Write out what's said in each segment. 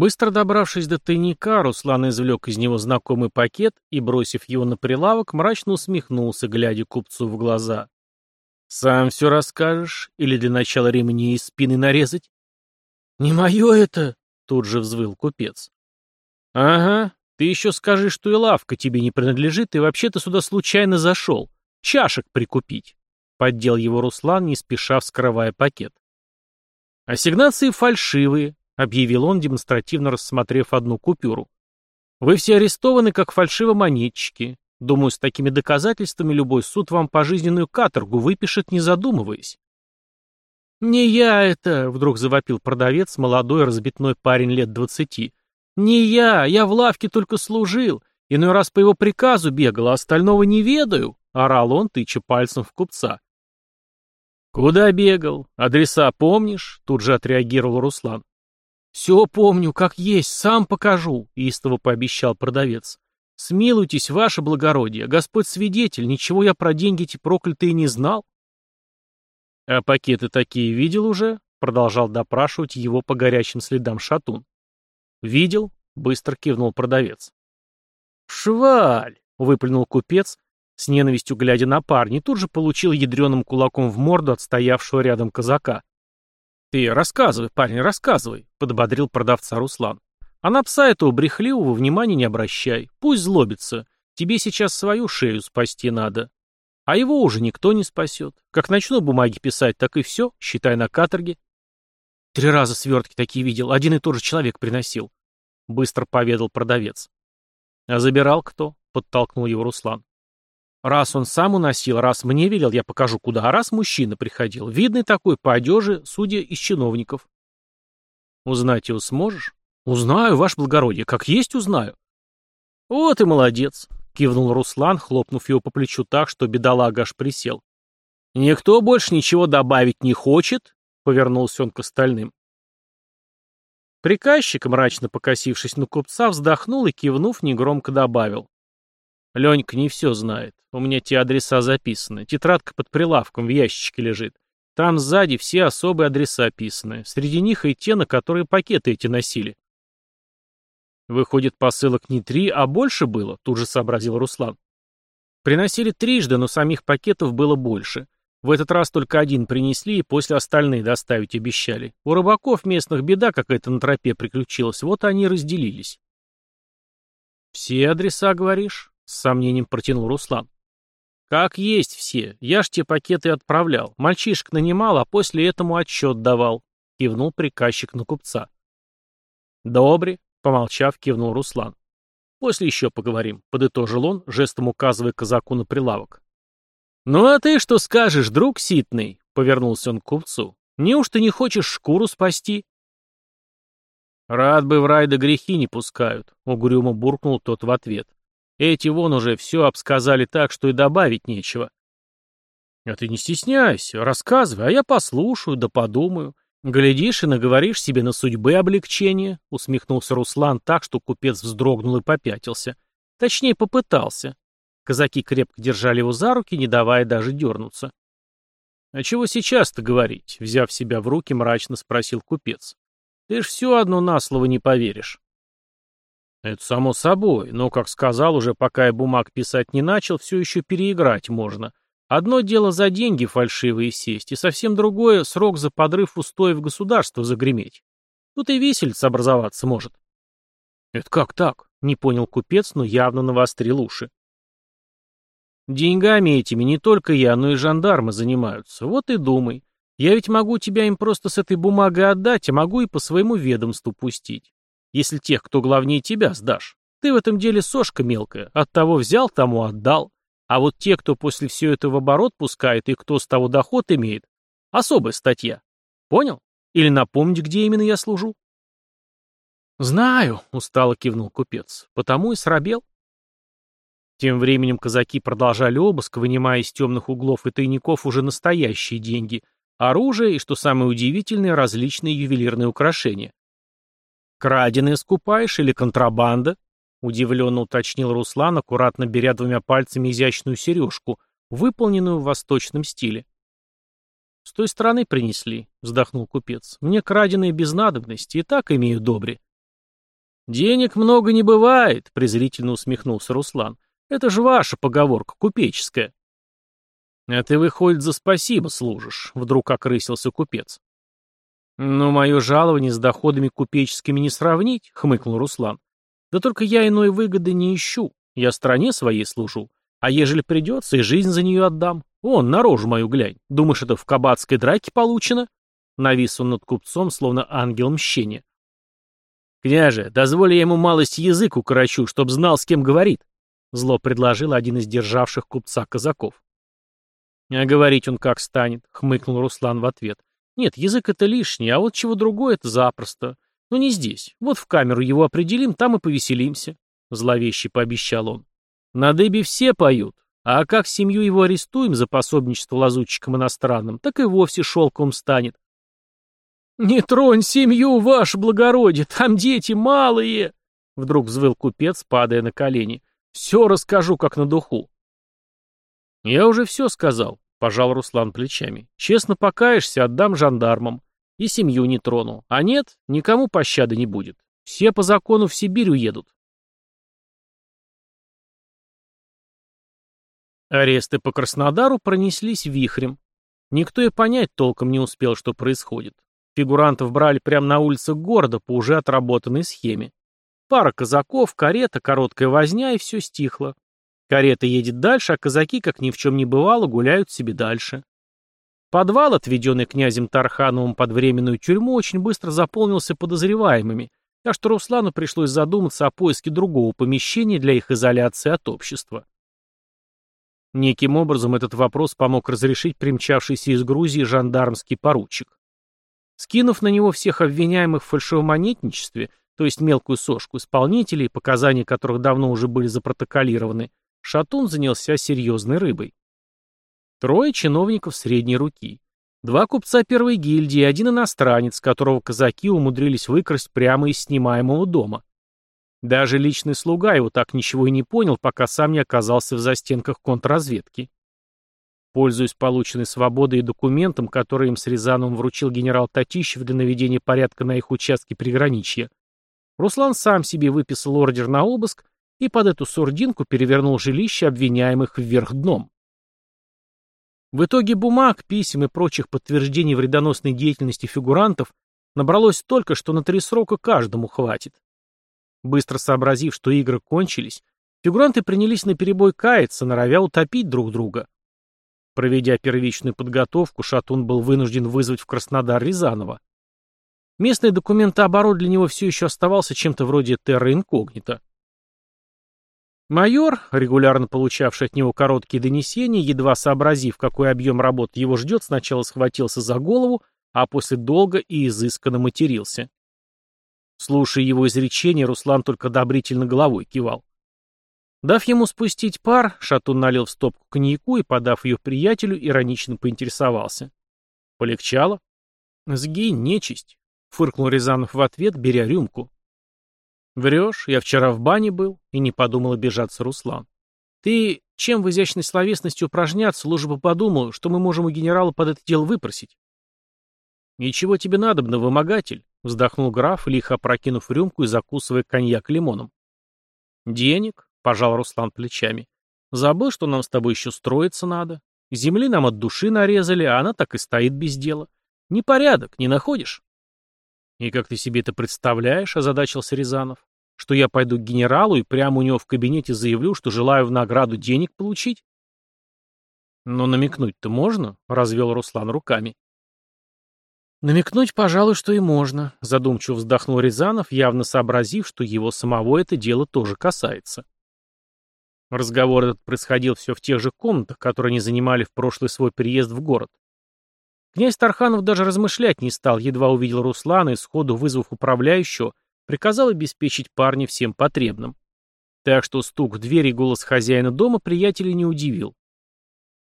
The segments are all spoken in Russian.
Быстро добравшись до тайника, Руслан извлек из него знакомый пакет и, бросив его на прилавок, мрачно усмехнулся, глядя купцу в глаза. «Сам все расскажешь? Или для начала ремни из спины нарезать?» «Не мое это!» — тут же взвыл купец. «Ага, ты еще скажи, что и лавка тебе не принадлежит, и вообще ты сюда случайно зашел. Чашек прикупить!» — поддел его Руслан, не спеша вскрывая пакет. Ассигнации фальшивые, объявил он, демонстративно рассмотрев одну купюру. «Вы все арестованы, как фальшивомонетчики. Думаю, с такими доказательствами любой суд вам пожизненную каторгу выпишет, не задумываясь». «Не я это!» — вдруг завопил продавец, молодой разбитной парень лет двадцати. «Не я! Я в лавке только служил. Иной раз по его приказу бегал, а остального не ведаю!» — орал он, тыча пальцем в купца. «Куда бегал? Адреса помнишь?» — тут же отреагировал Руслан. «Все помню, как есть, сам покажу», — истово пообещал продавец. «Смилуйтесь, ваше благородие, Господь свидетель, ничего я про деньги эти проклятые не знал». «А пакеты такие видел уже?» — продолжал допрашивать его по горячим следам шатун. «Видел?» — быстро кивнул продавец. «Шваль!» — выплюнул купец, с ненавистью глядя на парня, и тут же получил ядреным кулаком в морду отстоявшего рядом казака. «Ты рассказывай, парень, рассказывай», — подбодрил продавца Руслан. «А на пса этого брехливого внимания не обращай. Пусть злобится. Тебе сейчас свою шею спасти надо. А его уже никто не спасет. Как начну бумаги писать, так и все, считай на каторге». «Три раза свертки такие видел, один и тот же человек приносил», — быстро поведал продавец. «А забирал кто?» — подтолкнул его Руслан. Раз он сам уносил, раз мне велел, я покажу, куда, а раз мужчина приходил. Видный такой, по одежде, судя из чиновников. Узнать его сможешь? Узнаю, ваше благородие, как есть узнаю. Вот и молодец, кивнул Руслан, хлопнув его по плечу так, что бедолага аж присел. Никто больше ничего добавить не хочет, повернулся он к остальным. Приказчик, мрачно покосившись на купца, вздохнул и, кивнув, негромко добавил. Ленька не все знает. У меня те адреса записаны. Тетрадка под прилавком в ящичке лежит. Там сзади все особые адреса описаны. Среди них и те, на которые пакеты эти носили. Выходит, посылок не три, а больше было, тут же сообразил Руслан. Приносили трижды, но самих пакетов было больше. В этот раз только один принесли и после остальные доставить обещали. У рыбаков местных беда какая-то на тропе приключилась, вот они и разделились. «Все адреса, говоришь?» С сомнением протянул Руслан. «Как есть все. Я ж те пакеты отправлял. Мальчишек нанимал, а после этому отчет давал», — кивнул приказчик на купца. «Добре», — помолчав, кивнул Руслан. «После еще поговорим», — подытожил он, жестом указывая казаку на прилавок. «Ну а ты что скажешь, друг Ситный?» — повернулся он к купцу. «Неужто не хочешь шкуру спасти?» «Рад бы в рай да грехи не пускают», — угрюмо буркнул тот в ответ. Эти вон уже все обсказали так, что и добавить нечего. А ты не стесняйся, рассказывай, а я послушаю, да подумаю. Глядишь и наговоришь себе на судьбы облегчения, усмехнулся Руслан так, что купец вздрогнул и попятился. Точнее, попытался. Казаки крепко держали его за руки, не давая даже дернуться. «А чего сейчас-то говорить?» — взяв себя в руки, мрачно спросил купец. «Ты ж все одно на слово не поверишь». Это само собой, но, как сказал уже, пока я бумаг писать не начал, все еще переиграть можно. Одно дело за деньги фальшивые сесть, и совсем другое — срок за подрыв устоев государства загреметь. Тут и весельц образоваться может. Это как так? Не понял купец, но явно навострил уши. Деньгами этими не только я, но и жандармы занимаются. Вот и думай. Я ведь могу тебя им просто с этой бумагой отдать, а могу и по своему ведомству пустить если тех, кто главнее тебя, сдашь. Ты в этом деле сошка мелкая, от того взял, тому отдал. А вот те, кто после всего этого в оборот пускает и кто с того доход имеет, особая статья. Понял? Или напомнить, где именно я служу? «Знаю», — устало кивнул купец, — «потому и срабел». Тем временем казаки продолжали обыск, вынимая из темных углов и тайников уже настоящие деньги, оружие и, что самое удивительное, различные ювелирные украшения. «Краденое скупаешь или контрабанда?» Удивленно уточнил Руслан, аккуратно беря двумя пальцами изящную сережку, выполненную в восточном стиле. «С той стороны принесли», — вздохнул купец. «Мне краденые без надобности, и так имею добре». «Денег много не бывает», — презрительно усмехнулся Руслан. «Это же ваша поговорка, купеческая». «А ты, выходит, за спасибо служишь», — вдруг окрысился купец. «Но мое жалование с доходами купеческими не сравнить», — хмыкнул Руслан. «Да только я иной выгоды не ищу. Я стране своей служу. А ежели придется, и жизнь за нее отдам. Он на рожу мою глянь. Думаешь, это в кабацкой драке получено?» Навис он над купцом, словно ангел мщения. «Княже, дозволь я ему малость язык укорочу, чтоб знал, с кем говорит», — зло предложил один из державших купца казаков. «А говорить он как станет», — хмыкнул Руслан в ответ. Нет, язык это лишнее, а вот чего другое это запросто. Но не здесь. Вот в камеру его определим, там и повеселимся», — зловеще пообещал он. «На Дебе все поют. А как семью его арестуем за пособничество лазутчикам иностранным, так и вовсе шелком станет». «Не тронь семью, ваше благородие, там дети малые!» Вдруг взвыл купец, падая на колени. «Все расскажу, как на духу». «Я уже все сказал», Пожал Руслан плечами. «Честно покаешься, отдам жандармам. И семью не трону. А нет, никому пощады не будет. Все по закону в Сибирь уедут». Аресты по Краснодару пронеслись вихрем. Никто и понять толком не успел, что происходит. Фигурантов брали прямо на улицах города по уже отработанной схеме. Пара казаков, карета, короткая возня, и все стихло. Карета едет дальше, а казаки, как ни в чем не бывало, гуляют себе дальше. Подвал, отведенный князем Тархановым под временную тюрьму, очень быстро заполнился подозреваемыми, так что Руслану пришлось задуматься о поиске другого помещения для их изоляции от общества. Неким образом этот вопрос помог разрешить примчавшийся из Грузии жандармский поручик. Скинув на него всех обвиняемых в фальшивомонетничестве, то есть мелкую сошку исполнителей, показания которых давно уже были запротоколированы, Шатун занялся серьезной рыбой. Трое чиновников средней руки. Два купца первой гильдии и один иностранец, которого казаки умудрились выкрасть прямо из снимаемого дома. Даже личный слуга его так ничего и не понял, пока сам не оказался в застенках контрразведки. Пользуясь полученной свободой и документом, который им с Рязановым вручил генерал Татищев для наведения порядка на их участке приграничья, Руслан сам себе выписал ордер на обыск и под эту сурдинку перевернул жилище обвиняемых вверх дном. В итоге бумаг, писем и прочих подтверждений вредоносной деятельности фигурантов набралось только, что на три срока каждому хватит. Быстро сообразив, что игры кончились, фигуранты принялись наперебой каяться, норовя утопить друг друга. Проведя первичную подготовку, Шатун был вынужден вызвать в Краснодар Рязанова. Местный документооборот для него все еще оставался чем-то вроде терра инкогнито. Майор, регулярно получавший от него короткие донесения, едва сообразив, какой объем работ его ждет, сначала схватился за голову, а после долго и изысканно матерился. Слушая его изречение, Руслан только одобрительно головой кивал. Дав ему спустить пар, Шатун налил в стопку коньяку и, подав ее приятелю, иронично поинтересовался. «Полегчало?» «Сгинь, нечисть!» — фыркнул Рязанов в ответ, беря рюмку. «Врешь, я вчера в бане был», — и не подумал обижаться Руслан. «Ты, чем в изящной словесности упражняться, лучше бы подумал, что мы можем у генерала под это дело выпросить». «Ничего тебе надобно, вымогатель», — вздохнул граф, лихо опрокинув рюмку и закусывая коньяк лимоном. «Денег?» — пожал Руслан плечами. «Забыл, что нам с тобой еще строиться надо. Земли нам от души нарезали, а она так и стоит без дела. Непорядок, не находишь?» «И как ты себе это представляешь?» — озадачился Рязанов что я пойду к генералу и прямо у него в кабинете заявлю, что желаю в награду денег получить? Но намекнуть-то можно, развел Руслан руками. Намекнуть, пожалуй, что и можно, задумчиво вздохнул Рязанов, явно сообразив, что его самого это дело тоже касается. Разговор этот происходил все в тех же комнатах, которые они занимали в прошлый свой переезд в город. Князь Тарханов даже размышлять не стал, едва увидел Руслана и сходу вызвав управляющего, приказал обеспечить парня всем потребным. Так что стук в дверь и голос хозяина дома приятеля не удивил.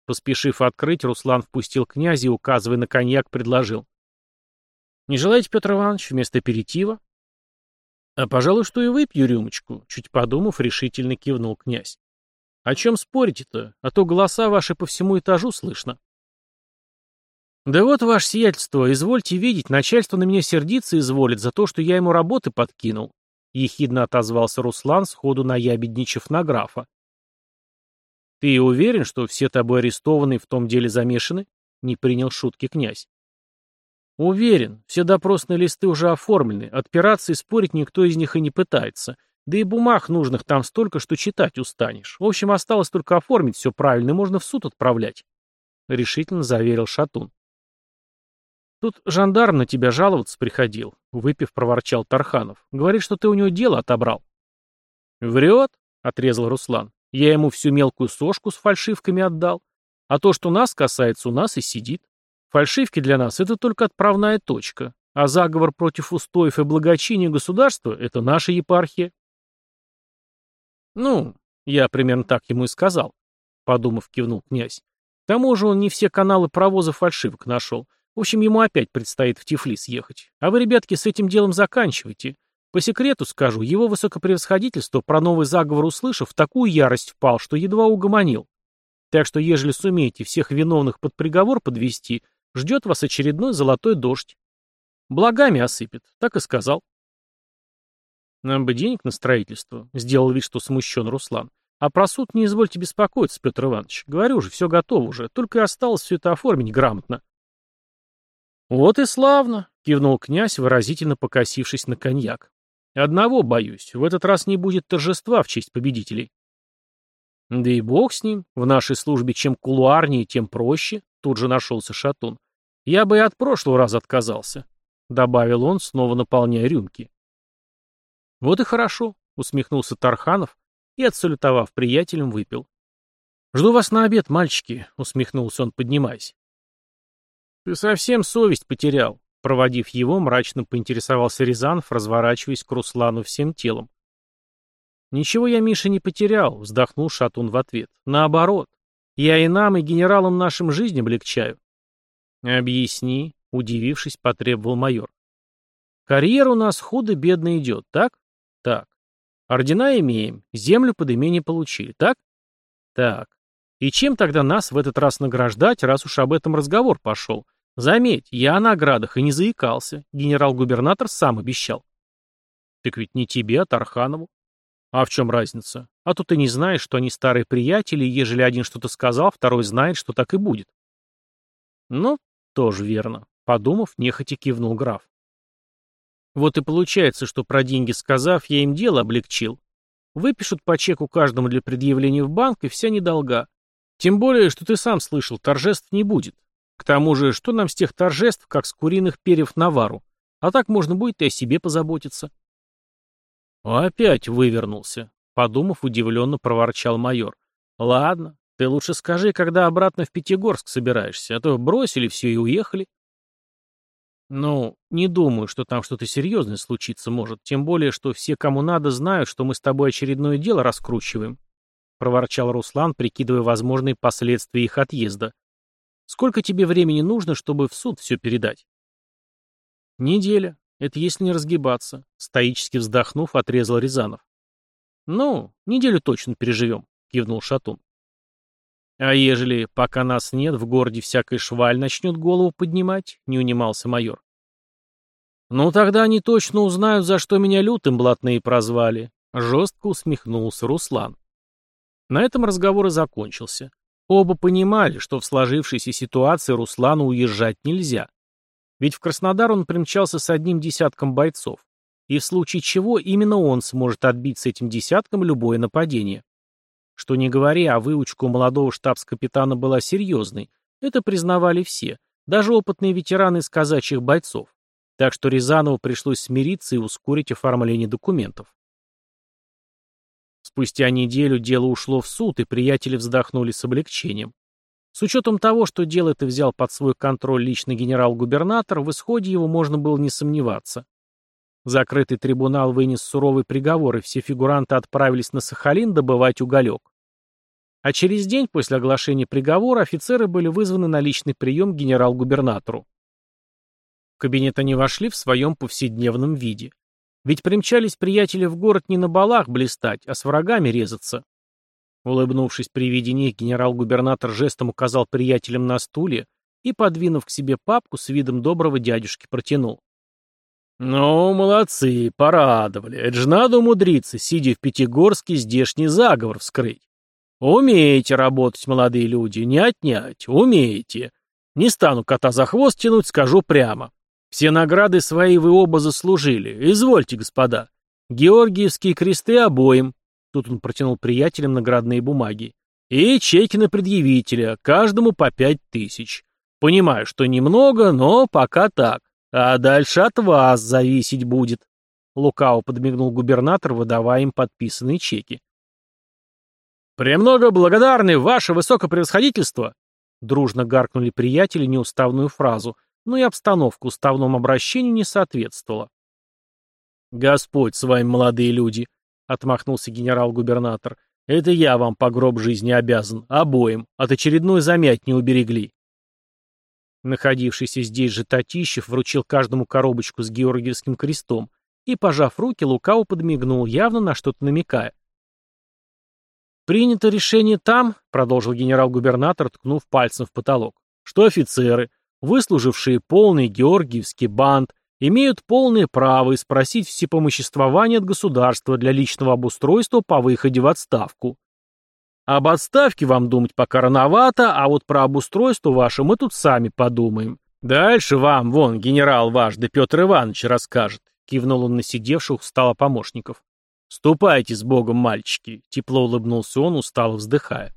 Поспешив открыть, Руслан впустил князя и, указывая на коньяк, предложил. «Не желаете, Петр Иванович, вместо перетива? «А, пожалуй, что и выпью рюмочку», — чуть подумав, решительно кивнул князь. «О чем спорите-то? А то голоса ваши по всему этажу слышно». Да вот, ваше сиятельство, извольте видеть, начальство на меня сердится изволит за то, что я ему работы подкинул. Ехидно отозвался Руслан, сходу наябедничав на графа. Ты уверен, что все тобой арестованные в том деле замешаны? Не принял шутки князь. Уверен, все допросные листы уже оформлены, от и спорить никто из них и не пытается. Да и бумаг нужных там столько, что читать устанешь. В общем, осталось только оформить все правильно, и можно в суд отправлять. Решительно заверил Шатун. «Тут жандарм на тебя жаловаться приходил», — выпив, проворчал Тарханов. «Говорит, что ты у него дело отобрал». «Врет», — отрезал Руслан. «Я ему всю мелкую сошку с фальшивками отдал. А то, что нас касается, у нас и сидит. Фальшивки для нас — это только отправная точка. А заговор против устоев и благочиния государства — это наша епархия». «Ну, я примерно так ему и сказал», — подумав, кивнул князь. «К тому же он не все каналы провоза фальшивок нашел. В общем, ему опять предстоит в Тифлис ехать. А вы, ребятки, с этим делом заканчивайте. По секрету скажу, его высокопревосходительство, про новый заговор услышав, в такую ярость впал, что едва угомонил. Так что, ежели сумеете всех виновных под приговор подвести, ждет вас очередной золотой дождь. Благами осыпет, так и сказал. Нам бы денег на строительство, сделал вид, что смущен Руслан. А про суд не извольте беспокоиться, Петр Иванович. Говорю же, все готово уже, только и осталось все это оформить грамотно. «Вот и славно!» — кивнул князь, выразительно покосившись на коньяк. «Одного боюсь, в этот раз не будет торжества в честь победителей». «Да и бог с ним, в нашей службе чем кулуарнее, тем проще», — тут же нашелся Шатун. «Я бы и от прошлого раза отказался», — добавил он, снова наполняя рюмки. «Вот и хорошо», — усмехнулся Тарханов и, отсалютовав приятелям, выпил. «Жду вас на обед, мальчики», — усмехнулся он, поднимаясь. «Ты совсем совесть потерял», — проводив его, мрачно поинтересовался Рязанов, разворачиваясь к Руслану всем телом. «Ничего я, Миша, не потерял», — вздохнул Шатун в ответ. «Наоборот. Я и нам, и генералам нашим жизнь облегчаю». «Объясни», — удивившись, потребовал майор. Карьера у нас худо-бедно идет, так?» «Так. Ордена имеем, землю под имение получили, так?» «Так. И чем тогда нас в этот раз награждать, раз уж об этом разговор пошел? Заметь, я о наградах и не заикался. Генерал-губернатор сам обещал. Так ведь не тебе, а Тарханову. А в чем разница? А то ты не знаешь, что они старые приятели, ежели один что-то сказал, второй знает, что так и будет. Ну, тоже верно. Подумав, нехотя кивнул граф. Вот и получается, что про деньги сказав, я им дело облегчил. Выпишут по чеку каждому для предъявления в банк, и вся недолга. Тем более, что ты сам слышал, торжеств не будет. К тому же, что нам с тех торжеств, как с куриных перьев на вару? А так можно будет и о себе позаботиться. Опять вывернулся, подумав, удивленно проворчал майор. Ладно, ты лучше скажи, когда обратно в Пятигорск собираешься, а то бросили все и уехали. Ну, не думаю, что там что-то серьезное случиться может, тем более, что все, кому надо, знают, что мы с тобой очередное дело раскручиваем, — проворчал Руслан, прикидывая возможные последствия их отъезда. Сколько тебе времени нужно, чтобы в суд все передать? Неделя. Это если не разгибаться. Стоически вздохнув, отрезал Рязанов. Ну, неделю точно переживем, кивнул Шатун. А ежели, пока нас нет, в городе всякая шваль начнет голову поднимать, не унимался майор. Ну тогда они точно узнают, за что меня лютым блатные прозвали, жестко усмехнулся Руслан. На этом разговор и закончился. Оба понимали, что в сложившейся ситуации Руслану уезжать нельзя. Ведь в Краснодар он примчался с одним десятком бойцов, и в случае чего именно он сможет отбить с этим десятком любое нападение. Что не говоря, а выучка у молодого штабс-капитана была серьезной, это признавали все, даже опытные ветераны из казачьих бойцов. Так что Рязанову пришлось смириться и ускорить оформление документов. Спустя неделю дело ушло в суд, и приятели вздохнули с облегчением. С учетом того, что дело это взял под свой контроль лично генерал-губернатор, в исходе его можно было не сомневаться. Закрытый трибунал вынес суровый приговор, и все фигуранты отправились на Сахалин добывать уголек. А через день после оглашения приговора офицеры были вызваны на личный прием генерал-губернатору. В кабинет они вошли в своем повседневном виде. Ведь примчались приятели в город не на балах блистать, а с врагами резаться. Улыбнувшись при виде них, генерал-губернатор жестом указал приятелям на стуле и, подвинув к себе папку, с видом доброго дядюшки протянул. «Ну, молодцы, порадовали. Это же надо умудриться, сидя в Пятигорске, здешний заговор вскрыть. Умеете работать, молодые люди, не отнять, умеете. Не стану кота за хвост тянуть, скажу прямо. Все награды свои вы оба заслужили. Извольте, господа. Георгиевские кресты обоим. Тут он протянул приятелям наградные бумаги. И чеки на предъявителя, каждому по пять тысяч. Понимаю, что немного, но пока так. А дальше от вас зависеть будет. Лукао подмигнул губернатор, выдавая им подписанные чеки. «Премного благодарны, ваше высокопревосходительство!» Дружно гаркнули приятели неуставную фразу, но и обстановка уставному обращению не соответствовала. «Господь с вами, молодые люди!» — отмахнулся генерал-губернатор. «Это я вам по гроб жизни обязан, обоим, от очередной замять не уберегли». Находившийся здесь же Татищев вручил каждому коробочку с георгиевским крестом и, пожав руки, Лукау подмигнул, явно на что-то намекая. «Принято решение там», — продолжил генерал-губернатор, ткнув пальцем в потолок, — «что офицеры, выслужившие полный георгиевский бант, имеют полное право и спросить всепомоществование от государства для личного обустройства по выходе в отставку. Об отставке вам думать пока рановато, а вот про обустройство ваше мы тут сами подумаем. Дальше вам, вон, генерал ваш, да Петр Иванович расскажет, кивнул он на сидевших устало помощников. Ступайте с Богом, мальчики, тепло улыбнулся он, устало вздыхая.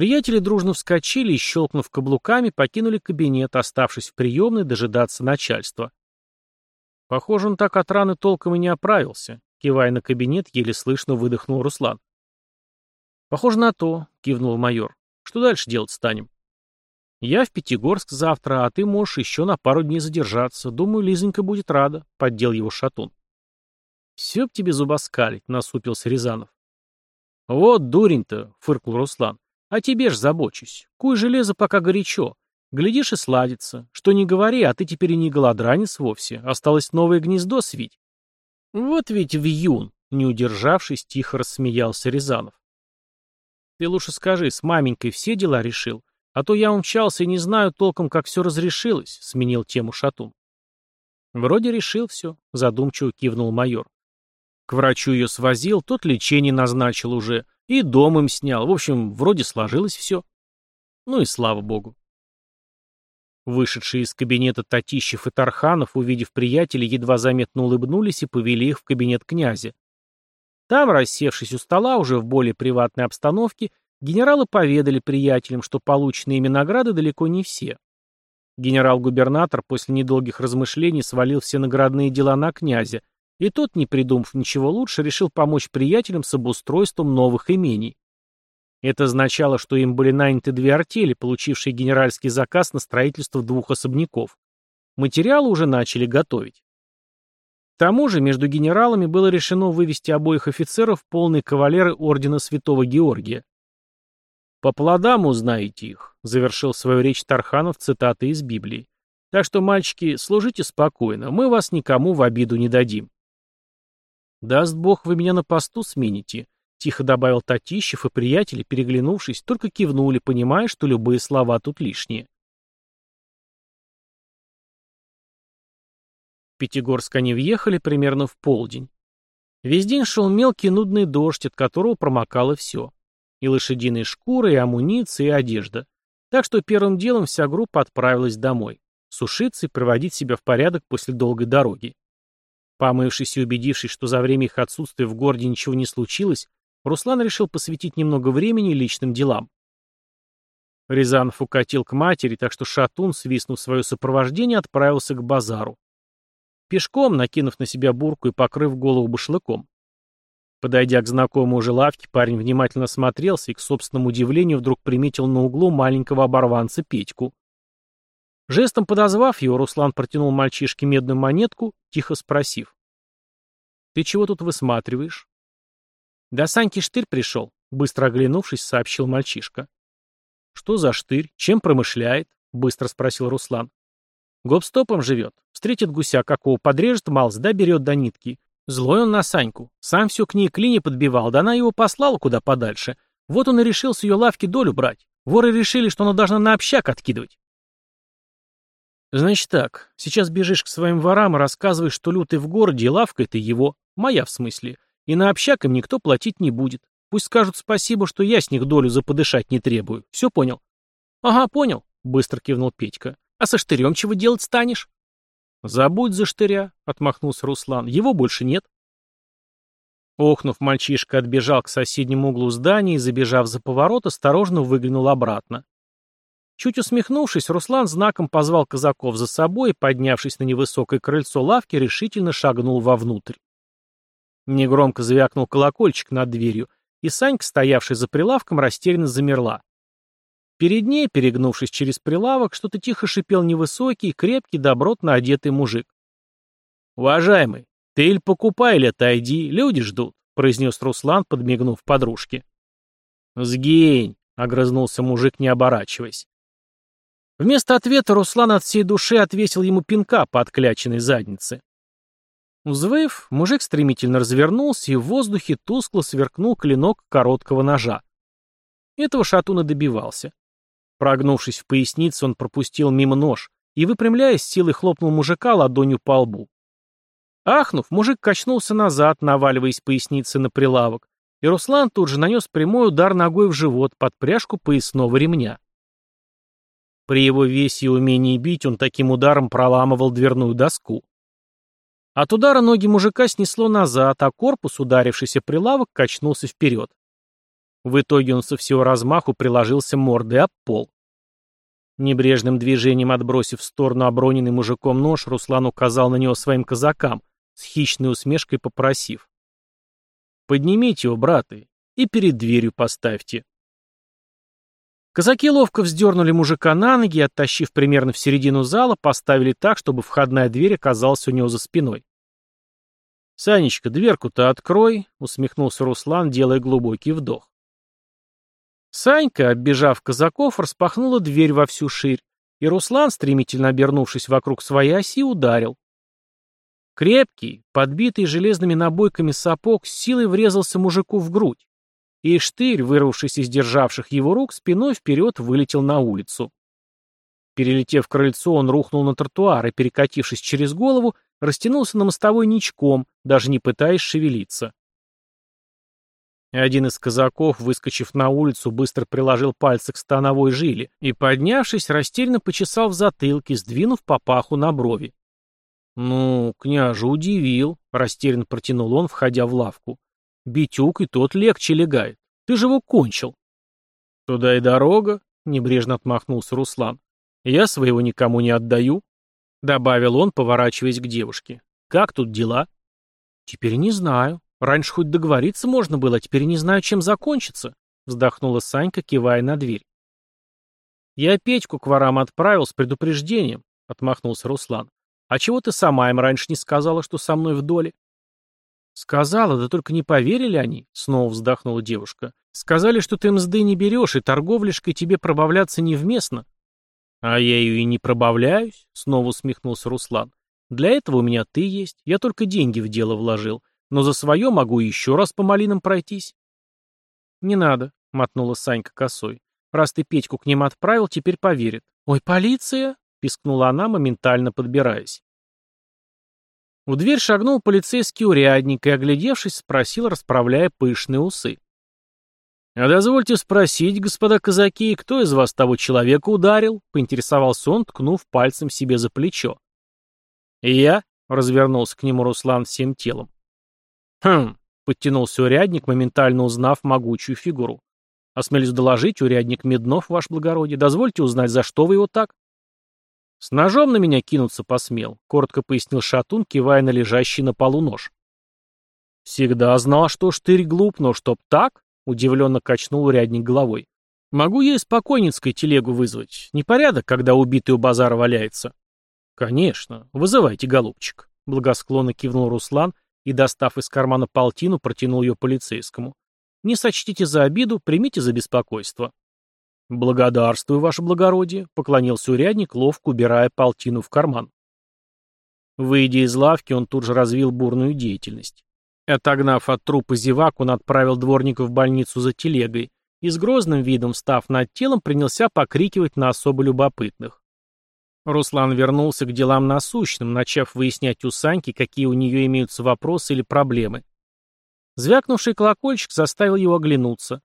Приятели дружно вскочили и, щелкнув каблуками, покинули кабинет, оставшись в приемной дожидаться начальства. «Похоже, он так от раны толком и не оправился», — кивая на кабинет, еле слышно выдохнул Руслан. «Похоже на то», — кивнул майор. «Что дальше делать станем?» «Я в Пятигорск завтра, а ты можешь еще на пару дней задержаться. Думаю, Лизонька будет рада», — поддел его шатун. «Все б тебе зубоскалить», — насупился Рязанов. «Вот дурень-то», — фыркнул Руслан. О тебе ж забочусь. Кое железо пока горячо. Глядишь и сладится. Что не говори, а ты теперь и не голодранец вовсе. Осталось новое гнездо свить. Вот ведь вьюн, не удержавшись, тихо рассмеялся Рязанов. Ты лучше скажи, с маменькой все дела решил? А то я умчался и не знаю толком, как все разрешилось, сменил тему Шатун. Вроде решил все, задумчиво кивнул майор. К врачу ее свозил, тот лечение назначил уже. И дом им снял. В общем, вроде сложилось все. Ну и слава богу. Вышедшие из кабинета Татищев и Тарханов, увидев приятелей, едва заметно улыбнулись и повели их в кабинет князя. Там, рассевшись у стола, уже в более приватной обстановке, генералы поведали приятелям, что полученные ими награды далеко не все. Генерал-губернатор после недолгих размышлений свалил все наградные дела на князя, и тот, не придумав ничего лучше, решил помочь приятелям с обустройством новых имений. Это означало, что им были наняты две артели, получившие генеральский заказ на строительство двух особняков. Материалы уже начали готовить. К тому же между генералами было решено вывести обоих офицеров в полные кавалеры ордена Святого Георгия. «По плодам узнаете их», — завершил свою речь Тарханов цитатой из Библии. «Так что, мальчики, служите спокойно, мы вас никому в обиду не дадим». «Даст Бог, вы меня на посту смените», — тихо добавил Татищев, и приятели, переглянувшись, только кивнули, понимая, что любые слова тут лишние. В Пятигорск они въехали примерно в полдень. Весь день шел мелкий нудный дождь, от которого промокало все. И лошадиные шкуры, и амуниция, и одежда. Так что первым делом вся группа отправилась домой. Сушиться и приводить себя в порядок после долгой дороги. Помывшись и убедившись, что за время их отсутствия в городе ничего не случилось, Руслан решил посвятить немного времени личным делам. Рязанов укатил к матери, так что Шатун, свистнув свое сопровождение, отправился к базару. Пешком, накинув на себя бурку и покрыв голову башлыком. Подойдя к знакомому уже лавке, парень внимательно смотрелся и, к собственному удивлению, вдруг приметил на углу маленького оборванца Петьку. Жестом подозвав его, Руслан протянул мальчишке медную монетку, тихо спросив. «Ты чего тут высматриваешь?» «Да Саньки штырь пришел», — быстро оглянувшись, сообщил мальчишка. «Что за штырь? Чем промышляет?» — быстро спросил Руслан. «Гопстопом живет. Встретит гуся, какого подрежет, малс, да берет до нитки. Злой он на Саньку. Сам все к ней клини подбивал, да она его послала куда подальше. Вот он и решил с ее лавки долю брать. Воры решили, что она должна на общак откидывать. «Значит так, сейчас бежишь к своим ворам и рассказываешь, что лютый в городе, и лавка это его, моя в смысле, и на общак им никто платить не будет. Пусть скажут спасибо, что я с них долю за подышать не требую. Все понял?» «Ага, понял», — быстро кивнул Петька. «А со штырем чего делать станешь?» «Забудь за штыря», — отмахнулся Руслан. «Его больше нет». Охнув, мальчишка отбежал к соседнему углу здания и, забежав за поворот, осторожно выглянул обратно. Чуть усмехнувшись, Руслан знаком позвал казаков за собой и, поднявшись на невысокое крыльцо лавки, решительно шагнул вовнутрь. Негромко звякнул колокольчик над дверью, и Санька, стоявшая за прилавком, растерянно замерла. Перед ней, перегнувшись через прилавок, что-то тихо шипел невысокий, крепкий, добротно одетый мужик. «Уважаемый, ты или покупай, или отойди, люди ждут», — произнес Руслан, подмигнув подружке. «Сгинь», — огрызнулся мужик, не оборачиваясь. Вместо ответа Руслан от всей души отвесил ему пинка по откляченной заднице. Взвыв, мужик стремительно развернулся и в воздухе тускло сверкнул клинок короткого ножа. Этого шатуна добивался. Прогнувшись в пояснице, он пропустил мимо нож и, выпрямляясь, силой хлопнул мужика ладонью по лбу. Ахнув, мужик качнулся назад, наваливаясь поясницы на прилавок, и Руслан тут же нанес прямой удар ногой в живот под пряжку поясного ремня. При его весе и умении бить он таким ударом проламывал дверную доску. От удара ноги мужика снесло назад, а корпус, ударившийся прилавок, качнулся вперед. В итоге он со всего размаху приложился мордой об пол. Небрежным движением отбросив в сторону оброненный мужиком нож, Руслан указал на него своим казакам, с хищной усмешкой попросив. «Поднимите его, браты, и перед дверью поставьте». Казаки ловко вздернули мужика на ноги и, оттащив примерно в середину зала, поставили так, чтобы входная дверь оказалась у него за спиной. «Санечка, дверку-то открой», — усмехнулся Руслан, делая глубокий вдох. Санька, оббежав казаков, распахнула дверь во всю ширь, и Руслан, стремительно обернувшись вокруг своей оси, ударил. Крепкий, подбитый железными набойками сапог, с силой врезался мужику в грудь и Штырь, вырвавшись из державших его рук, спиной вперед вылетел на улицу. Перелетев крыльцо, он рухнул на тротуар и, перекатившись через голову, растянулся на мостовой ничком, даже не пытаясь шевелиться. Один из казаков, выскочив на улицу, быстро приложил пальцы к становой жиле и, поднявшись, растерянно почесал в затылке, сдвинув попаху на брови. «Ну, княже удивил», — растерянно протянул он, входя в лавку. Битюк, и тот легче легает. Ты же его кончил. Туда и дорога, небрежно отмахнулся Руслан. Я своего никому не отдаю, добавил он, поворачиваясь к девушке. Как тут дела? Теперь не знаю. Раньше хоть договориться можно было, а теперь не знаю, чем закончится, вздохнула Санька, кивая на дверь. Я Петьку к ворам отправил с предупреждением, отмахнулся Руслан. А чего ты сама им раньше не сказала, что со мной в доле? «Сказала, да только не поверили они», — снова вздохнула девушка. «Сказали, что ты мзды не берешь, и торговляшкой тебе пробавляться невместно». «А я ее и не пробавляюсь», — снова усмехнулся Руслан. «Для этого у меня ты есть, я только деньги в дело вложил, но за свое могу еще раз по малинам пройтись». «Не надо», — мотнула Санька косой. «Раз ты Петьку к ним отправил, теперь поверит». «Ой, полиция!» — пискнула она, моментально подбираясь. В дверь шагнул полицейский урядник и, оглядевшись, спросил, расправляя пышные усы. «А дозвольте спросить, господа казаки, кто из вас того человека ударил?» — поинтересовался он, ткнув пальцем себе за плечо. «Я?» — развернулся к нему Руслан всем телом. «Хм!» — подтянулся урядник, моментально узнав могучую фигуру. «Осмелюсь доложить, урядник Меднов, ваш благородие, дозвольте узнать, за что вы его так?» «С ножом на меня кинуться посмел», — коротко пояснил Шатун, кивая на лежащий на полу нож. «Всегда знал, что штырь глуп, но чтоб так?» — удивленно качнул урядник головой. «Могу я из покойницкой телегу вызвать. Непорядок, когда убитый у базара валяется». «Конечно. Вызывайте, голубчик», — благосклонно кивнул Руслан и, достав из кармана полтину, протянул ее полицейскому. «Не сочтите за обиду, примите за беспокойство». «Благодарствую, ваше благородие», — поклонился урядник, ловко убирая полтину в карман. Выйдя из лавки, он тут же развил бурную деятельность. Отогнав от трупа зевак, он отправил дворника в больницу за телегой и с грозным видом, став над телом, принялся покрикивать на особо любопытных. Руслан вернулся к делам насущным, начав выяснять у Саньки, какие у нее имеются вопросы или проблемы. Звякнувший колокольчик заставил его оглянуться.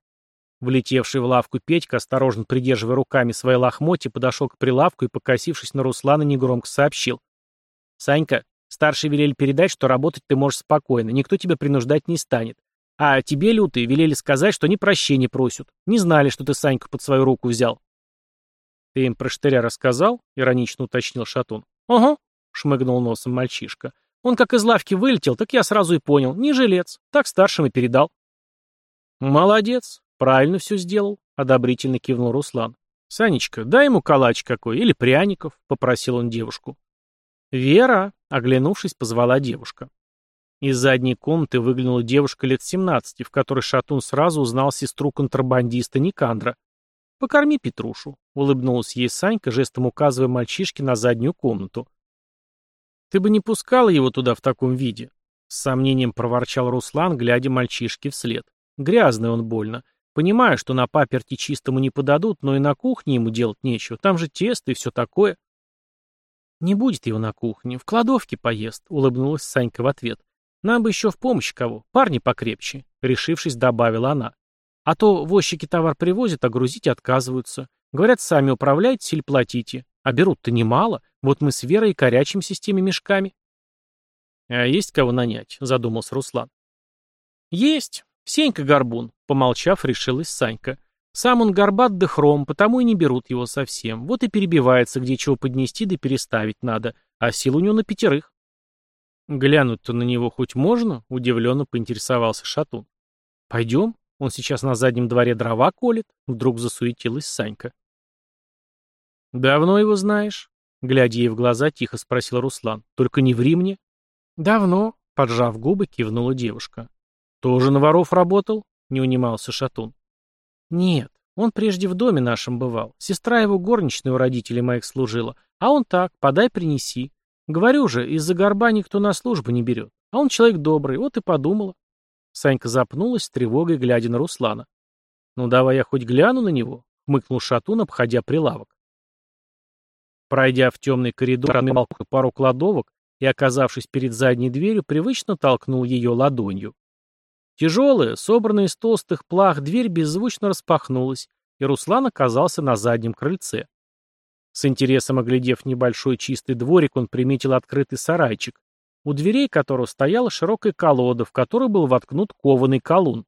Влетевший в лавку Петька, осторожно придерживая руками свои лохмотья, подошел к прилавку и, покосившись на Руслана, негромко сообщил. «Санька, старшие велели передать, что работать ты можешь спокойно, никто тебя принуждать не станет. А тебе, лютые, велели сказать, что они прощения просят. Не знали, что ты Саньку под свою руку взял». «Ты им про штыря рассказал?» — иронично уточнил Шатун. «Ого!» — шмыгнул носом мальчишка. «Он как из лавки вылетел, так я сразу и понял. Не жилец. Так старшим и передал». «Молодец!» Правильно все сделал, одобрительно кивнул Руслан. Санечка, дай ему калач какой или пряников, попросил он девушку. Вера, оглянувшись, позвала девушка. Из задней комнаты выглянула девушка лет 17, в которой Шатун сразу узнал сестру контрабандиста Никандра. «Покорми Петрушу», — улыбнулась ей Санька, жестом указывая мальчишке на заднюю комнату. «Ты бы не пускала его туда в таком виде», — с сомнением проворчал Руслан, глядя мальчишке вслед. «Грязный он больно. Понимаю, что на паперти чистому не подадут, но и на кухне ему делать нечего. Там же тесто и все такое. Не будет его на кухне. В кладовке поест, улыбнулась Санька в ответ. Нам бы еще в помощь кого. Парни покрепче. Решившись, добавила она. А то возчики товар привозят, а грузить отказываются. Говорят, сами управляйте или платите. А берут-то немало. Вот мы с Верой и корячимся с теми мешками. А есть кого нанять? Задумался Руслан. Есть. Сенька Горбун. Помолчав, решилась Санька. Сам он горбат да хром, потому и не берут его совсем. Вот и перебивается, где чего поднести да переставить надо. А сил у него на пятерых. Глянуть-то на него хоть можно? Удивленно поинтересовался Шатун. Пойдем? Он сейчас на заднем дворе дрова колет. Вдруг засуетилась Санька. Давно его знаешь? Глядя ей в глаза, тихо спросил Руслан. Только не в Римне. Давно, поджав губы, кивнула девушка. Тоже на воров работал? не унимался Шатун. «Нет, он прежде в доме нашем бывал. Сестра его горничной у родителей моих служила. А он так, подай, принеси. Говорю же, из-за горба никто на службу не берет. А он человек добрый, вот и подумала». Санька запнулась с тревогой, глядя на Руслана. «Ну давай я хоть гляну на него», — хмыкнул Шатун, обходя прилавок. Пройдя в темный коридор, он пару кладовок и, оказавшись перед задней дверью, привычно толкнул ее ладонью. Тяжелая, собранная из толстых плах, дверь беззвучно распахнулась, и Руслан оказался на заднем крыльце. С интересом оглядев небольшой чистый дворик, он приметил открытый сарайчик, у дверей которого стояла широкая колода, в которой был воткнут кованый колун.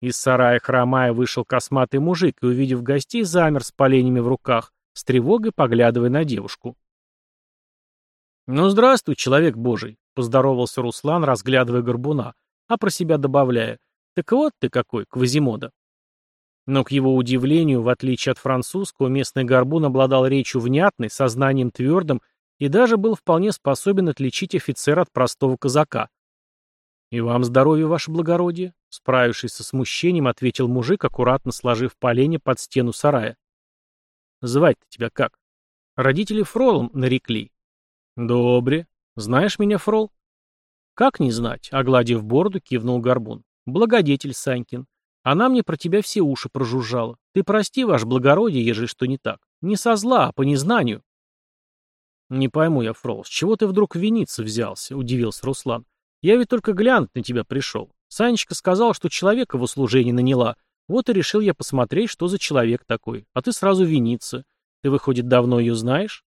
Из сарая хромая вышел косматый мужик и, увидев гостей, замер с поленями в руках, с тревогой поглядывая на девушку. «Ну, здравствуй, человек божий!» — поздоровался Руслан, разглядывая горбуна — а про себя добавляя «Так вот ты какой, Квазимода». Но, к его удивлению, в отличие от французского, местный горбун обладал речью внятной, сознанием твердым и даже был вполне способен отличить офицера от простого казака. «И вам здоровья, ваше благородие», — справившись со смущением, ответил мужик, аккуратно сложив поленья под стену сарая. «Звать-то тебя как?» «Родители Фролом нарекли». «Добре. Знаешь меня, Фрол?» «Как не знать?» — огладив бороду, кивнул Горбун. «Благодетель, Санькин. Она мне про тебя все уши прожужжала. Ты прости, ваш благородие, ежели что не так. Не со зла, а по незнанию». «Не пойму я, Фрол, с чего ты вдруг виниться взялся?» — удивился Руслан. «Я ведь только глянуть на тебя пришел. Санечка сказал, что человека в услужении наняла. Вот и решил я посмотреть, что за человек такой. А ты сразу виниться. Ты, выходит, давно ее знаешь?»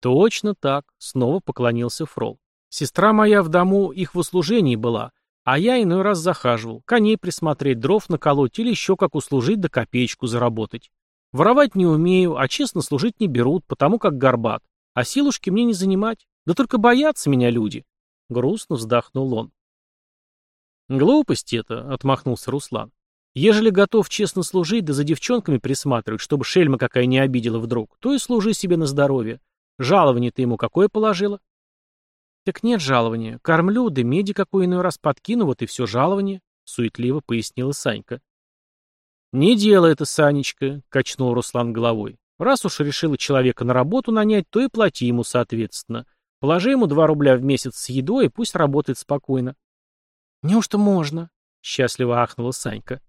«Точно так», — снова поклонился Фрол. Сестра моя в дому их в услужении была, а я иной раз захаживал, коней присмотреть, дров наколоть или еще как услужить да копеечку заработать. Воровать не умею, а честно служить не берут, потому как горбат. А силушки мне не занимать, да только боятся меня люди. Грустно вздохнул он. Глупость это, отмахнулся Руслан. Ежели готов честно служить, да за девчонками присматривать, чтобы шельма какая не обидела вдруг, то и служи себе на здоровье. Жалование ты ему какое положила? «Так нет жалования. Кормлю, да меди какой иной раз подкину, вот и все жалование», — суетливо пояснила Санька. «Не дело это, Санечка», — качнул Руслан головой. «Раз уж решила человека на работу нанять, то и плати ему соответственно. Положи ему два рубля в месяц с едой, и пусть работает спокойно». «Неужто можно?» — счастливо ахнула Санька.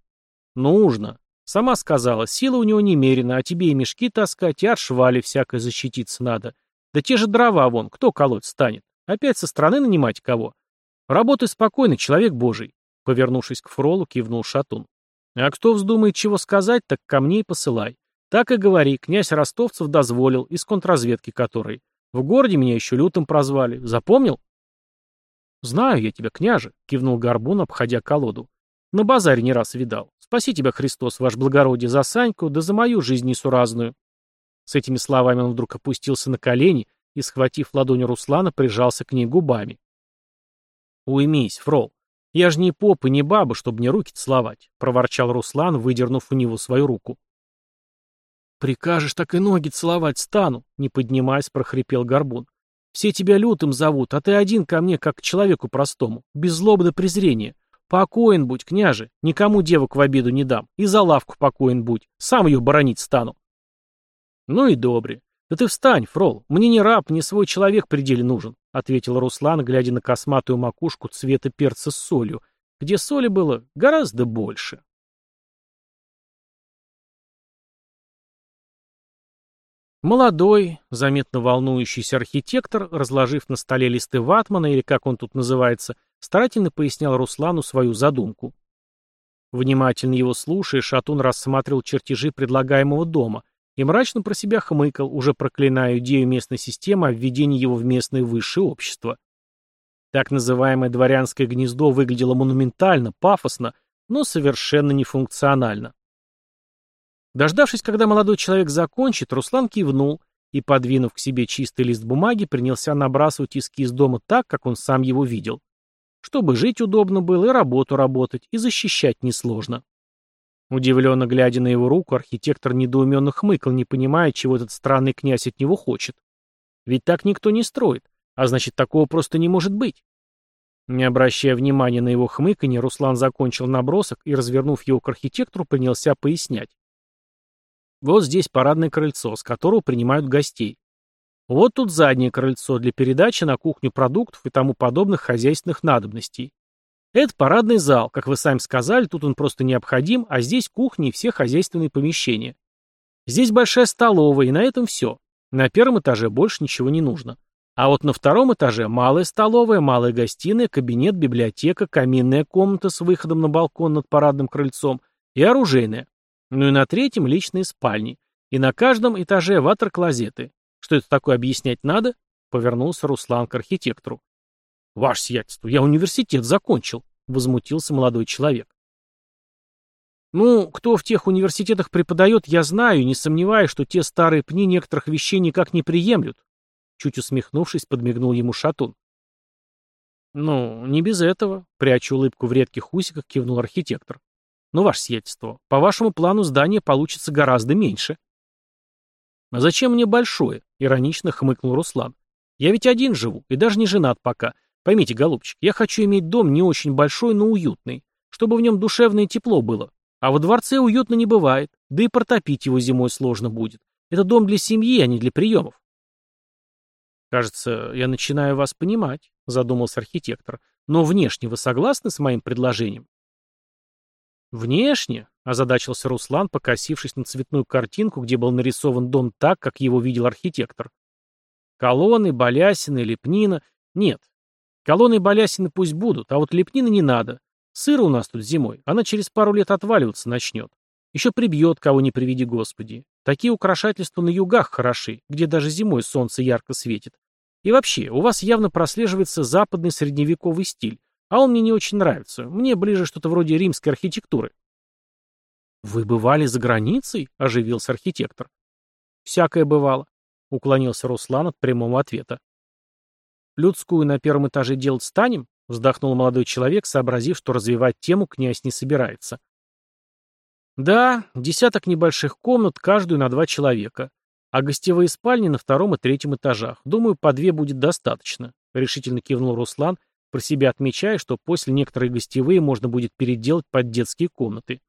«Нужно. Сама сказала, сила у него немерена, а тебе и мешки таскать, и от швали всякое защититься надо. Да те же дрова вон, кто колоть станет?» Опять со стороны нанимать кого? Работай спокойно, человек божий. Повернувшись к фролу, кивнул Шатун. А кто вздумает чего сказать, так ко мне и посылай. Так и говори, князь Ростовцев дозволил, из контрразведки которой. В городе меня еще лютым прозвали. Запомнил? «Знаю я тебя, княже», — кивнул Горбун, обходя колоду. «На базаре не раз видал. Спаси тебя, Христос, ваш благородие, за Саньку, да за мою жизнь несуразную». С этими словами он вдруг опустился на колени, и, схватив ладонь Руслана, прижался к ней губами. «Уймись, Фрол, я же не поп и не баба, чтобы мне руки целовать», — проворчал Руслан, выдернув у него свою руку. «Прикажешь, так и ноги целовать стану», — не поднимаясь, прохрипел Горбун. «Все тебя лютым зовут, а ты один ко мне, как к человеку простому, без злобы до презрения. Покоен будь, княже, никому девок в обиду не дам, и за лавку покоен будь, сам ее боронить стану». «Ну и добре. «Да ты встань, фрол, мне ни раб, ни свой человек пределе нужен», — ответил Руслан, глядя на косматую макушку цвета перца с солью, где соли было гораздо больше. Молодой, заметно волнующийся архитектор, разложив на столе листы ватмана, или как он тут называется, старательно пояснял Руслану свою задумку. Внимательно его слушая, Шатун рассматривал чертежи предлагаемого дома — и мрачно про себя хмыкал, уже проклиная идею местной системы о введении его в местное высшее общество. Так называемое дворянское гнездо выглядело монументально, пафосно, но совершенно нефункционально. Дождавшись, когда молодой человек закончит, Руслан кивнул и, подвинув к себе чистый лист бумаги, принялся набрасывать эскиз дома так, как он сам его видел. Чтобы жить удобно было и работу работать, и защищать несложно. Удивленно глядя на его руку, архитектор недоуменно хмыкал, не понимая, чего этот странный князь от него хочет. Ведь так никто не строит, а значит, такого просто не может быть. Не обращая внимания на его хмыканье, Руслан закончил набросок и, развернув его к архитектору, принялся пояснять. Вот здесь парадное крыльцо, с которого принимают гостей. Вот тут заднее крыльцо для передачи на кухню продуктов и тому подобных хозяйственных надобностей. Это парадный зал. Как вы сами сказали, тут он просто необходим, а здесь кухни и все хозяйственные помещения. Здесь большая столовая, и на этом все. На первом этаже больше ничего не нужно. А вот на втором этаже малая столовая, малая гостиная, кабинет, библиотека, каминная комната с выходом на балкон над парадным крыльцом и оружейная. Ну и на третьем личные спальни. И на каждом этаже ватер-клозеты. Что это такое объяснять надо? Повернулся Руслан к архитектору. «Ваше сиятельство, я университет закончил», — возмутился молодой человек. «Ну, кто в тех университетах преподает, я знаю, не сомневаюсь, что те старые пни некоторых вещей никак не приемлют», — чуть усмехнувшись, подмигнул ему Шатун. «Ну, не без этого», — прячу улыбку в редких усиках, кивнул архитектор. «Но, ваше сиятельство, по вашему плану здание получится гораздо меньше». «А зачем мне большое?» — иронично хмыкнул Руслан. «Я ведь один живу и даже не женат пока. Поймите, голубчик, я хочу иметь дом не очень большой, но уютный, чтобы в нем душевное тепло было. А во дворце уютно не бывает, да и протопить его зимой сложно будет. Это дом для семьи, а не для приемов. «Кажется, я начинаю вас понимать», — задумался архитектор. «Но внешне вы согласны с моим предложением?» «Внешне?» — озадачился Руслан, покосившись на цветную картинку, где был нарисован дом так, как его видел архитектор. «Колонны, балясины, лепнина. Нет, Колонны Балясина пусть будут, а вот лепнины не надо. Сыра у нас тут зимой, она через пару лет отваливаться начнет. Еще прибьет, кого не приведи Господи. Такие украшательства на югах хороши, где даже зимой солнце ярко светит. И вообще, у вас явно прослеживается западный средневековый стиль, а он мне не очень нравится. Мне ближе что-то вроде римской архитектуры. «Вы бывали за границей?» – оживился архитектор. «Всякое бывало», – уклонился Руслан от прямого ответа. Людскую на первом этаже делать станем?» — вздохнул молодой человек, сообразив, что развивать тему князь не собирается. «Да, десяток небольших комнат, каждую на два человека. А гостевые спальни на втором и третьем этажах. Думаю, по две будет достаточно», — решительно кивнул Руслан, про себя отмечая, что после некоторые гостевые можно будет переделать под детские комнаты.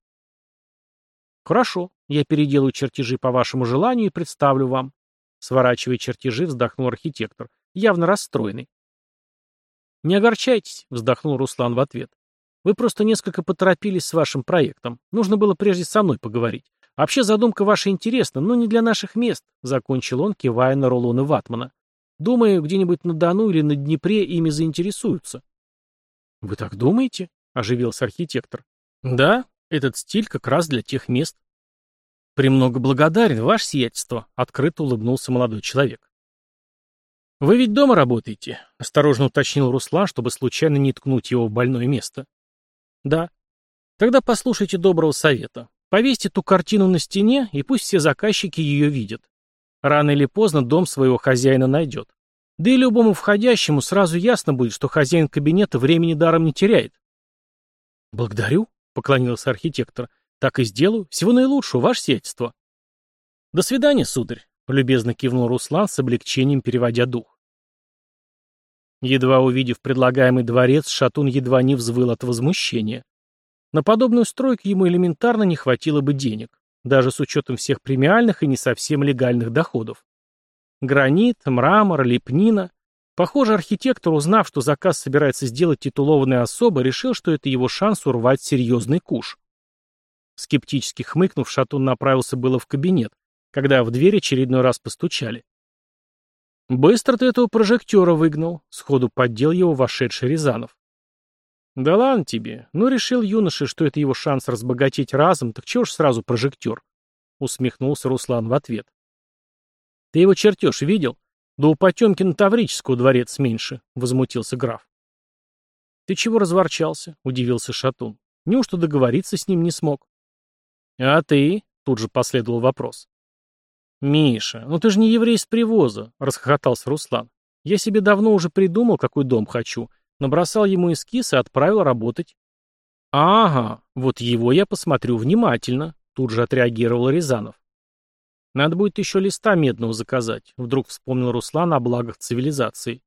«Хорошо, я переделаю чертежи по вашему желанию и представлю вам», — сворачивая чертежи, вздохнул архитектор явно расстроенный. «Не огорчайтесь», — вздохнул Руслан в ответ. «Вы просто несколько поторопились с вашим проектом. Нужно было прежде со мной поговорить. Вообще задумка ваша интересна, но не для наших мест», — закончил он, кивая на рулоны ватмана. «Думаю, где-нибудь на Дону или на Днепре ими заинтересуются». «Вы так думаете?» — оживился архитектор. «Да, этот стиль как раз для тех мест». «Премного благодарен, ваше сиятельство», — открыто улыбнулся молодой человек. «Вы ведь дома работаете?» — осторожно уточнил Руслан, чтобы случайно не ткнуть его в больное место. «Да. Тогда послушайте доброго совета. Повесьте ту картину на стене, и пусть все заказчики ее видят. Рано или поздно дом своего хозяина найдет. Да и любому входящему сразу ясно будет, что хозяин кабинета времени даром не теряет». «Благодарю», — поклонился архитектор. «Так и сделаю. Всего наилучшего, ваше сиятельство». «До свидания, сударь», — любезно кивнул Руслан с облегчением, переводя дух. Едва увидев предлагаемый дворец, Шатун едва не взвыл от возмущения. На подобную стройку ему элементарно не хватило бы денег, даже с учетом всех премиальных и не совсем легальных доходов. Гранит, мрамор, лепнина. Похоже, архитектор, узнав, что заказ собирается сделать титулованная особа, решил, что это его шанс урвать серьезный куш. Скептически хмыкнув, Шатун направился было в кабинет, когда в дверь очередной раз постучали. «Быстро ты этого прожектера выгнал», — сходу поддел его вошедший Рязанов. «Да ладно тебе. Ну, решил юноша, что это его шанс разбогатеть разом, так чего ж сразу прожектер?» — усмехнулся Руслан в ответ. «Ты его чертеж видел? Да у Потемкина Таврического дворец меньше», — возмутился граф. «Ты чего разворчался?» — удивился Шатун. «Неужто договориться с ним не смог?» «А ты?» — тут же последовал вопрос. «Миша, ну ты же не еврей с привоза», — расхохотался Руслан. «Я себе давно уже придумал, какой дом хочу. Набросал ему эскиз и отправил работать». «Ага, вот его я посмотрю внимательно», — тут же отреагировал Рязанов. «Надо будет еще листа медного заказать», — вдруг вспомнил Руслан о благах цивилизации.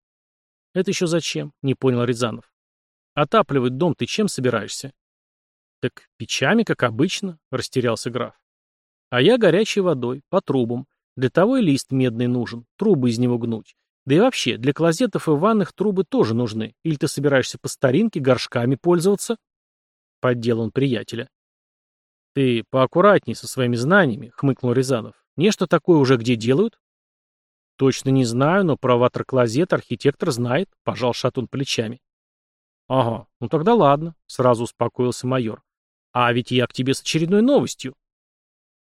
«Это еще зачем?» — не понял Рязанов. «Отапливать дом ты чем собираешься?» «Так печами, как обычно», — растерялся граф. А я горячей водой, по трубам. Для того и лист медный нужен, трубы из него гнуть. Да и вообще, для клозетов и ванных трубы тоже нужны. Или ты собираешься по старинке горшками пользоваться?» Поддел он приятеля. «Ты поаккуратней со своими знаниями», — хмыкнул Рязанов. «Нечто такое уже где делают?» «Точно не знаю, но про ватер-клозет архитектор знает», — пожал шатун плечами. «Ага, ну тогда ладно», — сразу успокоился майор. «А ведь я к тебе с очередной новостью».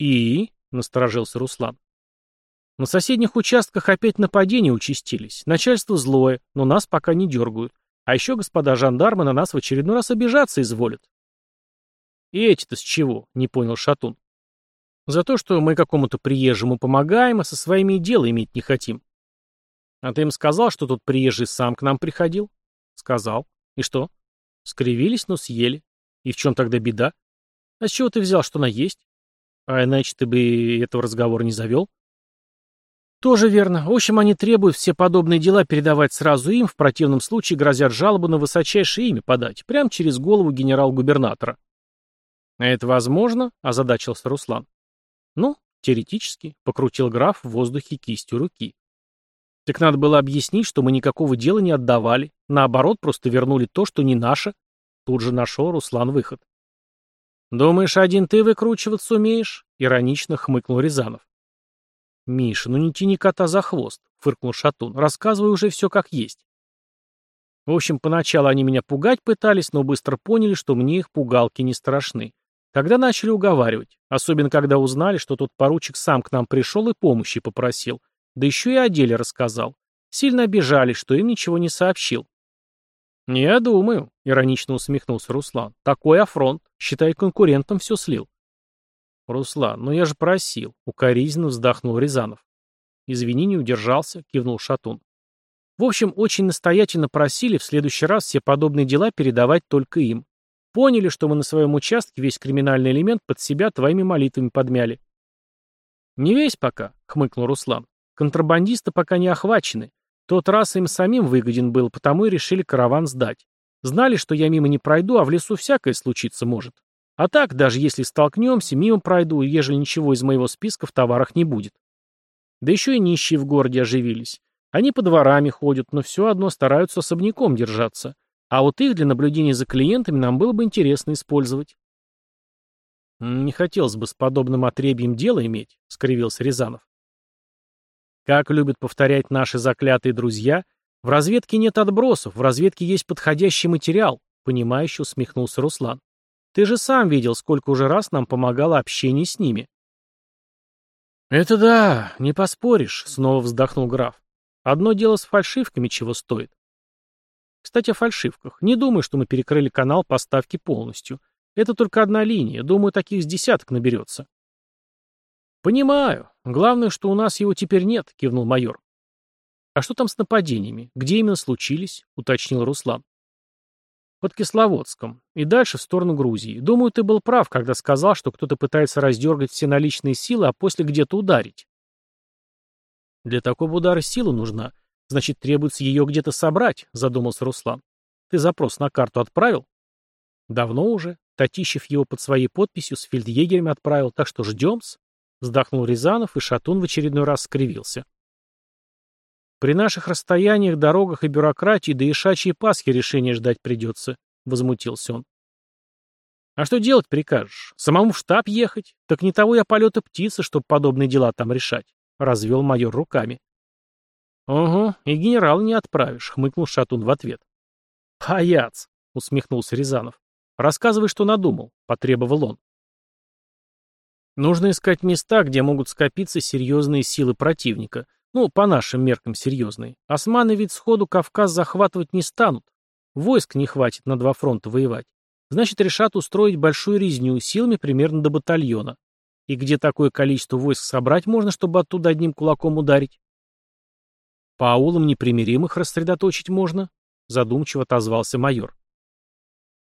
«И?» — насторожился Руслан. «На соседних участках опять нападения участились. Начальство злое, но нас пока не дергают. А еще господа жандармы на нас в очередной раз обижаться изволят». «И эти-то с чего?» — не понял Шатун. «За то, что мы какому-то приезжему помогаем, а со своими и иметь не хотим». «А ты им сказал, что тот приезжий сам к нам приходил?» «Сказал. И что?» «Скривились, но съели. И в чем тогда беда?» «А с чего ты взял, что она есть?» А иначе ты бы этого разговора не завел? Тоже верно. В общем, они требуют все подобные дела передавать сразу им, в противном случае грозят жалобы на высочайшее имя подать, прямо через голову генерал-губернатора. Это возможно, озадачился Руслан. Ну, теоретически, покрутил граф в воздухе кистью руки. Так надо было объяснить, что мы никакого дела не отдавали, наоборот, просто вернули то, что не наше. Тут же нашел Руслан выход. «Думаешь, один ты выкручиваться умеешь?» — иронично хмыкнул Рязанов. «Миш, ну не тяни кота за хвост», — фыркнул Шатун. «Рассказывай уже все как есть». В общем, поначалу они меня пугать пытались, но быстро поняли, что мне их пугалки не страшны. Тогда начали уговаривать, особенно когда узнали, что тот поручик сам к нам пришел и помощи попросил, да еще и о деле рассказал. Сильно обижались, что им ничего не сообщил. «Не думаю», — иронично усмехнулся Руслан. «Такой афронт. Считай, конкурентом все слил». «Руслан, но я же просил», — укоризненно вздохнул Рязанов. «Извини, не удержался», — кивнул Шатун. «В общем, очень настоятельно просили в следующий раз все подобные дела передавать только им. Поняли, что мы на своем участке весь криминальный элемент под себя твоими молитвами подмяли». «Не весь пока», — хмыкнул Руслан. «Контрабандисты пока не охвачены тот раз им самим выгоден был, потому и решили караван сдать. Знали, что я мимо не пройду, а в лесу всякое случиться может. А так, даже если столкнемся, мимо пройду, ежели ничего из моего списка в товарах не будет. Да еще и нищие в городе оживились. Они по дворами ходят, но все одно стараются особняком держаться. А вот их для наблюдения за клиентами нам было бы интересно использовать. «Не хотелось бы с подобным отребьем дело иметь», — скривился Рязанов. Как любят повторять наши заклятые друзья, в разведке нет отбросов, в разведке есть подходящий материал, понимающе усмехнулся Руслан. Ты же сам видел, сколько уже раз нам помогало общение с ними. Это да, не поспоришь, снова вздохнул граф. Одно дело с фальшивками чего стоит. Кстати, о фальшивках. Не думаю, что мы перекрыли канал поставки полностью. Это только одна линия. Думаю, таких с десяток наберется. «Понимаю. Главное, что у нас его теперь нет», — кивнул майор. «А что там с нападениями? Где именно случились?» — уточнил Руслан. «Под Кисловодском. И дальше в сторону Грузии. Думаю, ты был прав, когда сказал, что кто-то пытается раздергать все наличные силы, а после где-то ударить». «Для такого удара сила нужна. Значит, требуется ее где-то собрать», — задумался Руслан. «Ты запрос на карту отправил?» «Давно уже. Татищев его под своей подписью с фельдъегерями отправил, так что ждем-с». Вздохнул Рязанов, и Шатун в очередной раз скривился. «При наших расстояниях, дорогах и бюрократии до да Ишачьей Пасхи решения ждать придется», — возмутился он. «А что делать прикажешь? Самому в штаб ехать? Так не того я полета птицы, чтобы подобные дела там решать», — развел майор руками. «Угу, и генерал не отправишь», — хмыкнул Шатун в ответ. Хаяц, — усмехнулся Рязанов. «Рассказывай, что надумал», — потребовал он. Нужно искать места, где могут скопиться серьезные силы противника. Ну, по нашим меркам серьезные. Османы ведь сходу Кавказ захватывать не станут. Войск не хватит на два фронта воевать. Значит, решат устроить большую резню силами примерно до батальона. И где такое количество войск собрать можно, чтобы оттуда одним кулаком ударить? По аулам непримиримых рассредоточить можно, задумчиво отозвался майор.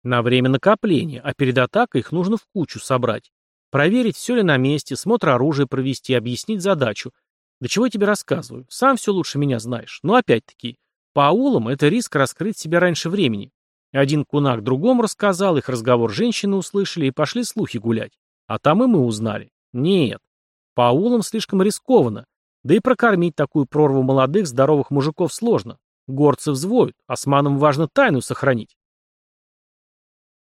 На время накопления, а перед атакой их нужно в кучу собрать. Проверить, все ли на месте, смотр оружия провести, объяснить задачу. Да чего я тебе рассказываю? Сам все лучше меня знаешь. Но опять-таки, по аулам это риск раскрыть себя раньше времени. Один кунак другому рассказал, их разговор женщины услышали и пошли слухи гулять. А там и мы узнали. Нет, по аулам слишком рискованно. Да и прокормить такую прорву молодых, здоровых мужиков сложно. Горцы взвоют, османам важно тайну сохранить.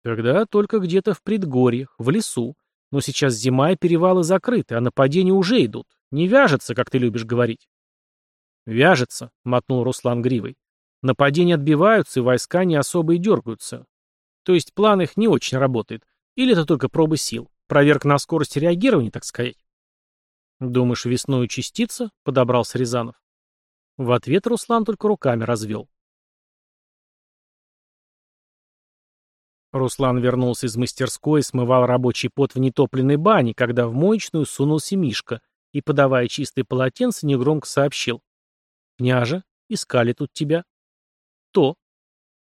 Тогда только где-то в предгорьях, в лесу. Но сейчас зима, и перевалы закрыты, а нападения уже идут. Не вяжется, как ты любишь говорить. Вяжется, мотнул Руслан Гривой. Нападения отбиваются, и войска не особо и дергаются. То есть план их не очень работает. Или это только пробы сил. Проверка на скорость реагирования, так сказать. «Думаешь, весной частица?» — подобрался Рязанов. В ответ Руслан только руками развел. Руслан вернулся из мастерской и смывал рабочий пот в нетопленной бане, когда в моечную сунулся Мишка и, подавая чистые полотенца, негромко сообщил. «Княже, искали тут тебя». «То».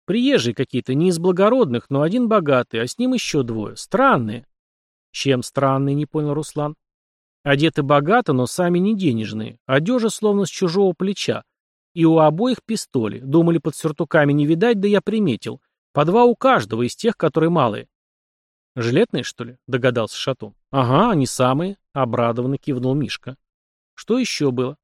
«Приезжие какие-то, не из благородных, но один богатый, а с ним еще двое. Странные». «Чем странные?» — не понял Руслан. «Одеты богато, но сами не денежные. Одежа словно с чужого плеча. И у обоих пистоли. Думали, под сюртуками не видать, да я приметил». По два у каждого из тех, которые малые. Жилетные, что ли? Догадался Шатун. Ага, они самые. Обрадованно кивнул Мишка. Что еще было?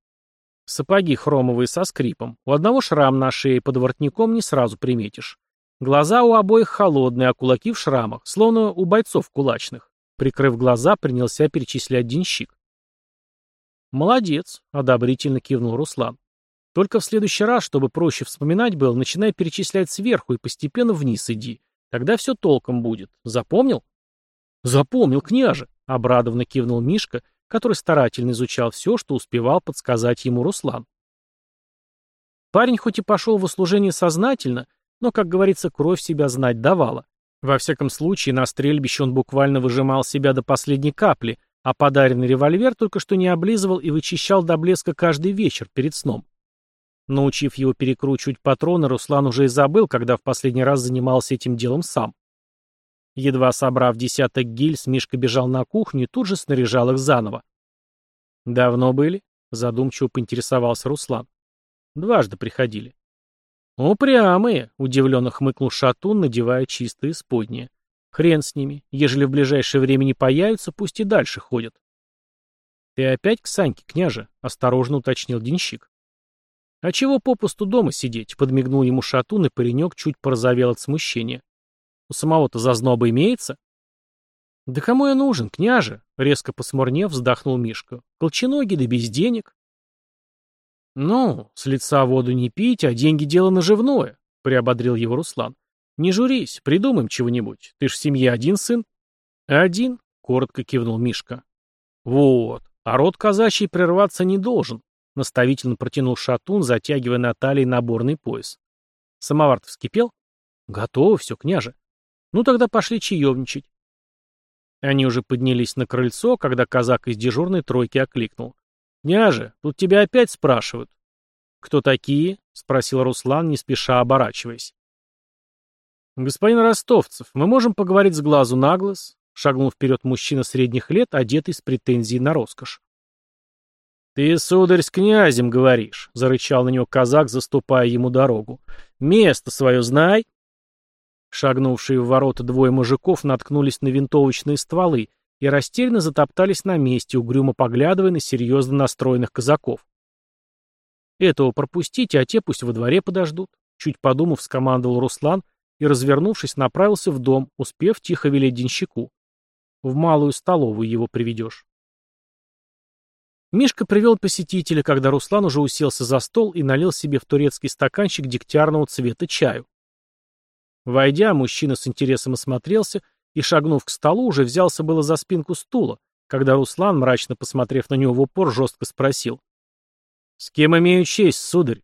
Сапоги хромовые со скрипом. У одного шрам на шее, под воротником не сразу приметишь. Глаза у обоих холодные, а кулаки в шрамах, словно у бойцов кулачных. Прикрыв глаза, принялся перечислять денщик. «Молодец», — одобрительно кивнул Руслан. Только в следующий раз, чтобы проще вспоминать было, начинай перечислять сверху и постепенно вниз иди. Тогда все толком будет. Запомнил? Запомнил, княже, — обрадованно кивнул Мишка, который старательно изучал все, что успевал подсказать ему Руслан. Парень хоть и пошел в услужение сознательно, но, как говорится, кровь себя знать давала. Во всяком случае, на стрельбище он буквально выжимал себя до последней капли, а подаренный револьвер только что не облизывал и вычищал до блеска каждый вечер перед сном. Научив его перекручивать патроны, Руслан уже и забыл, когда в последний раз занимался этим делом сам. Едва собрав десяток гильз, Мишка бежал на кухню и тут же снаряжал их заново. «Давно были?» — задумчиво поинтересовался Руслан. «Дважды приходили». «Упрямые!» — удивленно хмыкнул Шатун, надевая чистые сподние. «Хрен с ними. Ежели в ближайшее время не появятся, пусть и дальше ходят». «Ты опять к Саньке, княже?» — осторожно уточнил денщик. «А чего попусту дома сидеть?» — подмигнул ему шатун, и паренек чуть порозовел от смущения. «У самого-то зазноба имеется?» «Да кому я нужен, княже?» — резко посмурнев, вздохнул Мишка. «Колченогий да без денег». «Ну, с лица воду не пить, а деньги — дело наживное», — приободрил его Руслан. «Не журись, придумаем чего-нибудь. Ты ж в семье один сын?» «Один», — коротко кивнул Мишка. «Вот, а род казачий прерваться не должен. Наставительно протянул шатун, затягивая на талии наборный пояс. Самовар вскипел? Готово все, княже. Ну тогда пошли чаевничать. Они уже поднялись на крыльцо, когда казак из дежурной тройки окликнул. «Княже, тут тебя опять спрашивают». «Кто такие?» — спросил Руслан, не спеша оборачиваясь. «Господин Ростовцев, мы можем поговорить с глазу на глаз?» — шагнул вперед мужчина средних лет, одетый с претензией на роскошь. «Ты, сударь, с князем говоришь», — зарычал на него казак, заступая ему дорогу. «Место свое знай». Шагнувшие в ворота двое мужиков наткнулись на винтовочные стволы и растерянно затоптались на месте, угрюмо поглядывая на серьезно настроенных казаков. «Этого пропустите, а те пусть во дворе подождут», — чуть подумав, скомандовал Руслан и, развернувшись, направился в дом, успев тихо велеть денщику. «В малую столовую его приведешь». Мишка привел посетителя, когда Руслан уже уселся за стол и налил себе в турецкий стаканчик дегтярного цвета чаю. Войдя, мужчина с интересом осмотрелся и, шагнув к столу, уже взялся было за спинку стула, когда Руслан, мрачно посмотрев на него в упор, жестко спросил. «С кем имею честь, сударь?»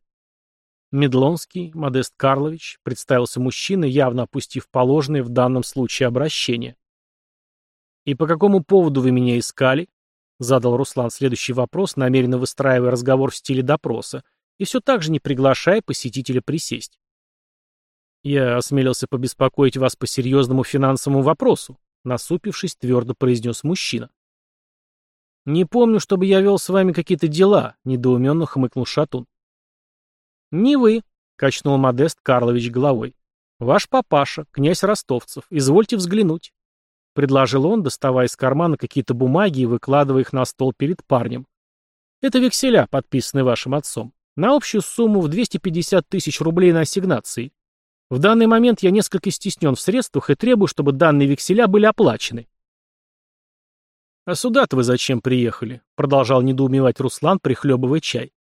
«Медлонский, Модест Карлович», — представился мужчина, явно опустив положенное в данном случае обращение. «И по какому поводу вы меня искали?» задал Руслан следующий вопрос, намеренно выстраивая разговор в стиле допроса, и все так же не приглашая посетителя присесть. «Я осмелился побеспокоить вас по серьезному финансовому вопросу», насупившись, твердо произнес мужчина. «Не помню, чтобы я вел с вами какие-то дела», — недоуменно хмыкнул Шатун. «Не вы», — качнул Модест Карлович головой. «Ваш папаша, князь Ростовцев, извольте взглянуть» предложил он, доставая из кармана какие-то бумаги и выкладывая их на стол перед парнем. Это векселя, подписанные вашим отцом, на общую сумму в 250 тысяч рублей на ассигнации. В данный момент я несколько стеснен в средствах и требую, чтобы данные векселя были оплачены. «А сюда-то вы зачем приехали?» — продолжал недоумевать Руслан, прихлебывая чай.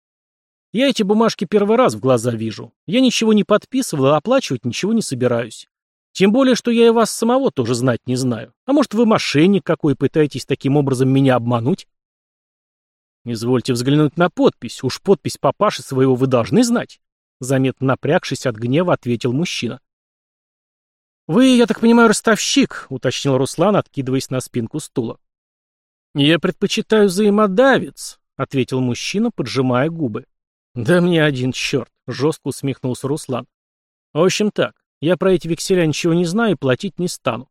«Я эти бумажки первый раз в глаза вижу. Я ничего не подписывал, а оплачивать ничего не собираюсь. Тем более, что я и вас самого тоже знать не знаю. А может, вы мошенник какой пытаетесь таким образом меня обмануть? Извольте взглянуть на подпись. Уж подпись папаши своего вы должны знать. Заметно напрягшись от гнева, ответил мужчина. «Вы, я так понимаю, ростовщик», — уточнил Руслан, откидываясь на спинку стула. «Я предпочитаю взаимодавец», — ответил мужчина, поджимая губы. «Да мне один черт», — жестко усмехнулся Руслан. «В общем так, я про эти векселя ничего не знаю и платить не стану.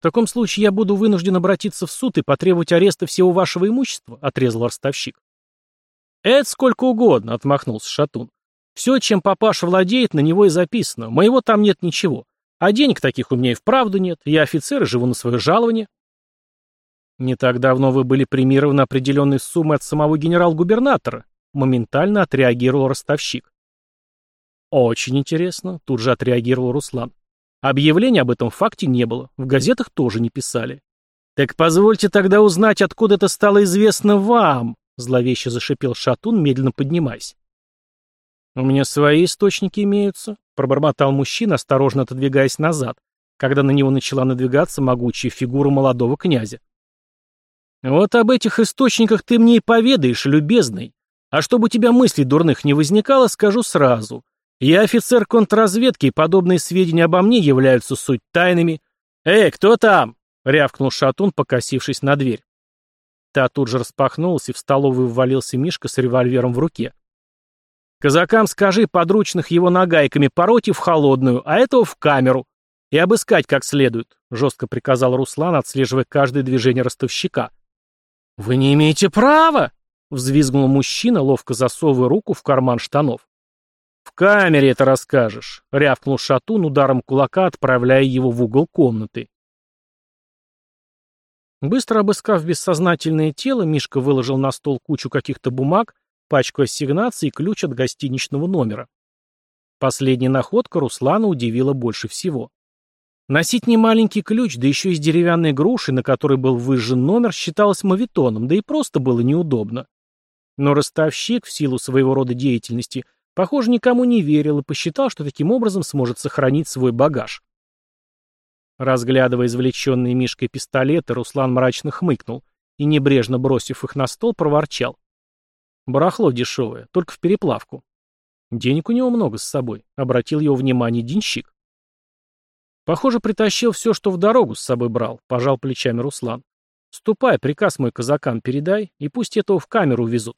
В таком случае я буду вынужден обратиться в суд и потребовать ареста всего вашего имущества, отрезал ростовщик. Это сколько угодно, отмахнулся Шатун. Все, чем папаша владеет, на него и записано. Моего там нет ничего. А денег таких у меня и вправду нет. Я офицер и живу на свое жалование. Не так давно вы были премированы определенной суммой от самого генерал-губернатора, моментально отреагировал ростовщик. «Очень интересно», — тут же отреагировал Руслан. «Объявления об этом факте не было, в газетах тоже не писали». «Так позвольте тогда узнать, откуда это стало известно вам», — зловеще зашипел Шатун, медленно поднимаясь. «У меня свои источники имеются», — пробормотал мужчина, осторожно отодвигаясь назад, когда на него начала надвигаться могучая фигура молодого князя. «Вот об этих источниках ты мне и поведаешь, любезный. А чтобы у тебя мыслей дурных не возникало, скажу сразу. Я офицер контрразведки, и подобные сведения обо мне являются суть тайными. Эй, кто там? рявкнул Шатун, покосившись на дверь. Та тут же распахнулась, и в столовую ввалился Мишка с револьвером в руке. «Казакам скажи, подручных его нагайками пороть и в холодную, а этого в камеру. И обыскать как следует», — жестко приказал Руслан, отслеживая каждое движение ростовщика. «Вы не имеете права!» — взвизгнул мужчина, ловко засовывая руку в карман штанов. «В камере это расскажешь!» — рявкнул Шатун, ударом кулака отправляя его в угол комнаты. Быстро обыскав бессознательное тело, Мишка выложил на стол кучу каких-то бумаг, пачку ассигнаций и ключ от гостиничного номера. Последняя находка Руслана удивила больше всего. Носить не маленький ключ, да еще из деревянной груши, на которой был выжжен номер, считалось мавитоном, да и просто было неудобно. Но ростовщик, в силу своего рода деятельности, Похоже, никому не верил и посчитал, что таким образом сможет сохранить свой багаж. Разглядывая извлеченные Мишкой пистолеты, Руслан мрачно хмыкнул и, небрежно бросив их на стол, проворчал. Барахло дешевое, только в переплавку. Денег у него много с собой, обратил его внимание денщик. Похоже, притащил все, что в дорогу с собой брал, пожал плечами Руслан. Ступай, приказ мой казакам передай, и пусть этого в камеру везут.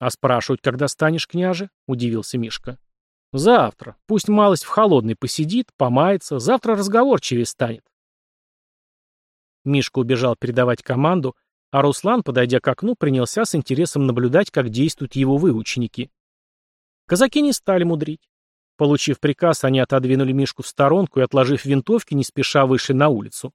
«А спрашивать, когда станешь, княже?» — удивился Мишка. «Завтра. Пусть малость в холодной посидит, помается. Завтра разговорчивее станет». Мишка убежал передавать команду, а Руслан, подойдя к окну, принялся с интересом наблюдать, как действуют его выученики. Казаки не стали мудрить. Получив приказ, они отодвинули Мишку в сторонку и, отложив винтовки, не спеша вышли на улицу.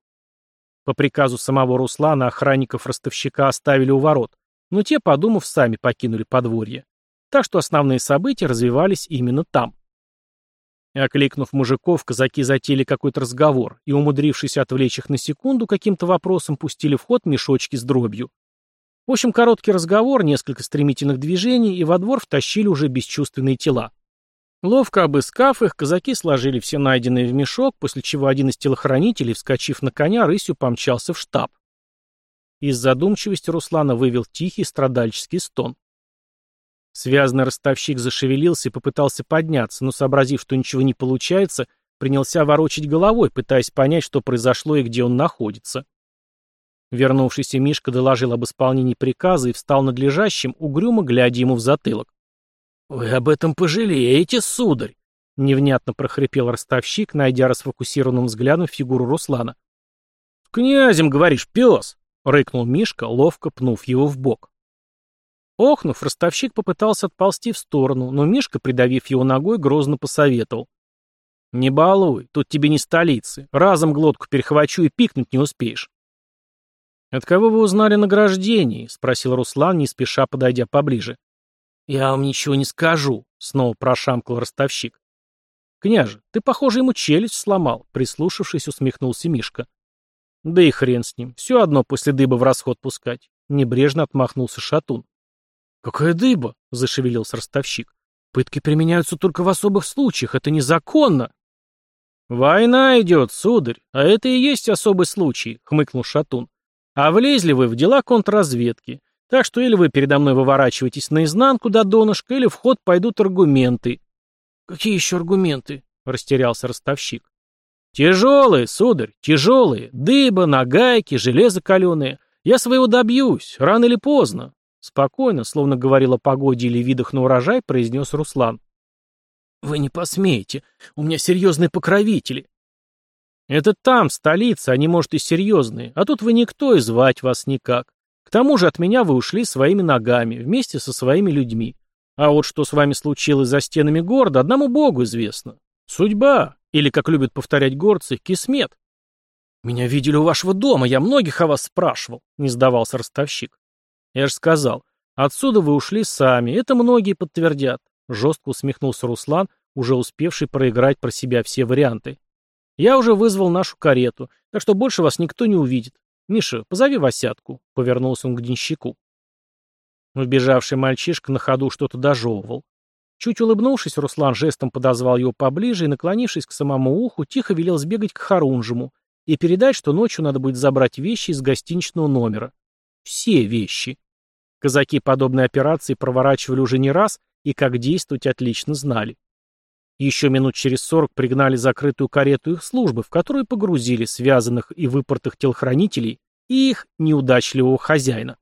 По приказу самого Руслана охранников ростовщика оставили у ворот, но те, подумав, сами покинули подворье. Так что основные события развивались именно там. Окликнув мужиков, казаки затеяли какой-то разговор и, умудрившись отвлечь их на секунду, каким-то вопросом пустили в ход мешочки с дробью. В общем, короткий разговор, несколько стремительных движений, и во двор втащили уже бесчувственные тела. Ловко обыскав их, казаки сложили все найденные в мешок, после чего один из телохранителей, вскочив на коня, рысью помчался в штаб. Из задумчивости Руслана вывел тихий страдальческий стон. Связанный ростовщик зашевелился и попытался подняться, но, сообразив, что ничего не получается, принялся ворочить головой, пытаясь понять, что произошло и где он находится. Вернувшийся Мишка доложил об исполнении приказа и встал над лежащим, угрюмо глядя ему в затылок. «Вы об этом пожалеете, сударь!» — невнятно прохрипел ростовщик, найдя расфокусированным взглядом фигуру Руслана. «Князем, говоришь, пес!» — рыкнул Мишка, ловко пнув его в бок. Охнув, ростовщик попытался отползти в сторону, но Мишка, придавив его ногой, грозно посоветовал. «Не балуй, тут тебе не столицы. Разом глотку перехвачу и пикнуть не успеешь». «От кого вы узнали награждение?» — спросил Руслан, не спеша подойдя поближе. «Я вам ничего не скажу», — снова прошамкал ростовщик. «Княже, ты, похоже, ему челюсть сломал», — прислушавшись, усмехнулся Мишка. Да и хрен с ним. Все одно после дыбы в расход пускать. Небрежно отмахнулся шатун. «Какая дыба?» — зашевелился ростовщик. «Пытки применяются только в особых случаях. Это незаконно». «Война идет, сударь, а это и есть особый случай», — хмыкнул Шатун. «А влезли вы в дела контрразведки. Так что или вы передо мной выворачиваетесь наизнанку до донышка, или в ход пойдут аргументы». «Какие еще аргументы?» — растерялся ростовщик. Тяжелые, сударь, тяжелые, дыба, нагайки, железо каленое. Я своего добьюсь, рано или поздно. Спокойно, словно говорил о погоде или видах на урожай, произнес Руслан. Вы не посмеете, у меня серьезные покровители. Это там, столица, они, может, и серьезные, а тут вы никто и звать вас никак. К тому же от меня вы ушли своими ногами, вместе со своими людьми. А вот что с вами случилось за стенами города, одному богу известно. Судьба, или, как любят повторять горцы, кисмет. «Меня видели у вашего дома, я многих о вас спрашивал», — не сдавался ростовщик. «Я же сказал, отсюда вы ушли сами, это многие подтвердят», — жестко усмехнулся Руслан, уже успевший проиграть про себя все варианты. «Я уже вызвал нашу карету, так что больше вас никто не увидит. Миша, позови Васятку», — повернулся он к денщику. Убежавший мальчишка на ходу что-то дожевывал. Чуть улыбнувшись, Руслан жестом подозвал его поближе и, наклонившись к самому уху, тихо велел сбегать к Харунжему и передать, что ночью надо будет забрать вещи из гостиничного номера. Все вещи. Казаки подобные операции проворачивали уже не раз и как действовать отлично знали. Еще минут через сорок пригнали закрытую карету их службы, в которую погрузили связанных и выпортых телохранителей и их неудачливого хозяина.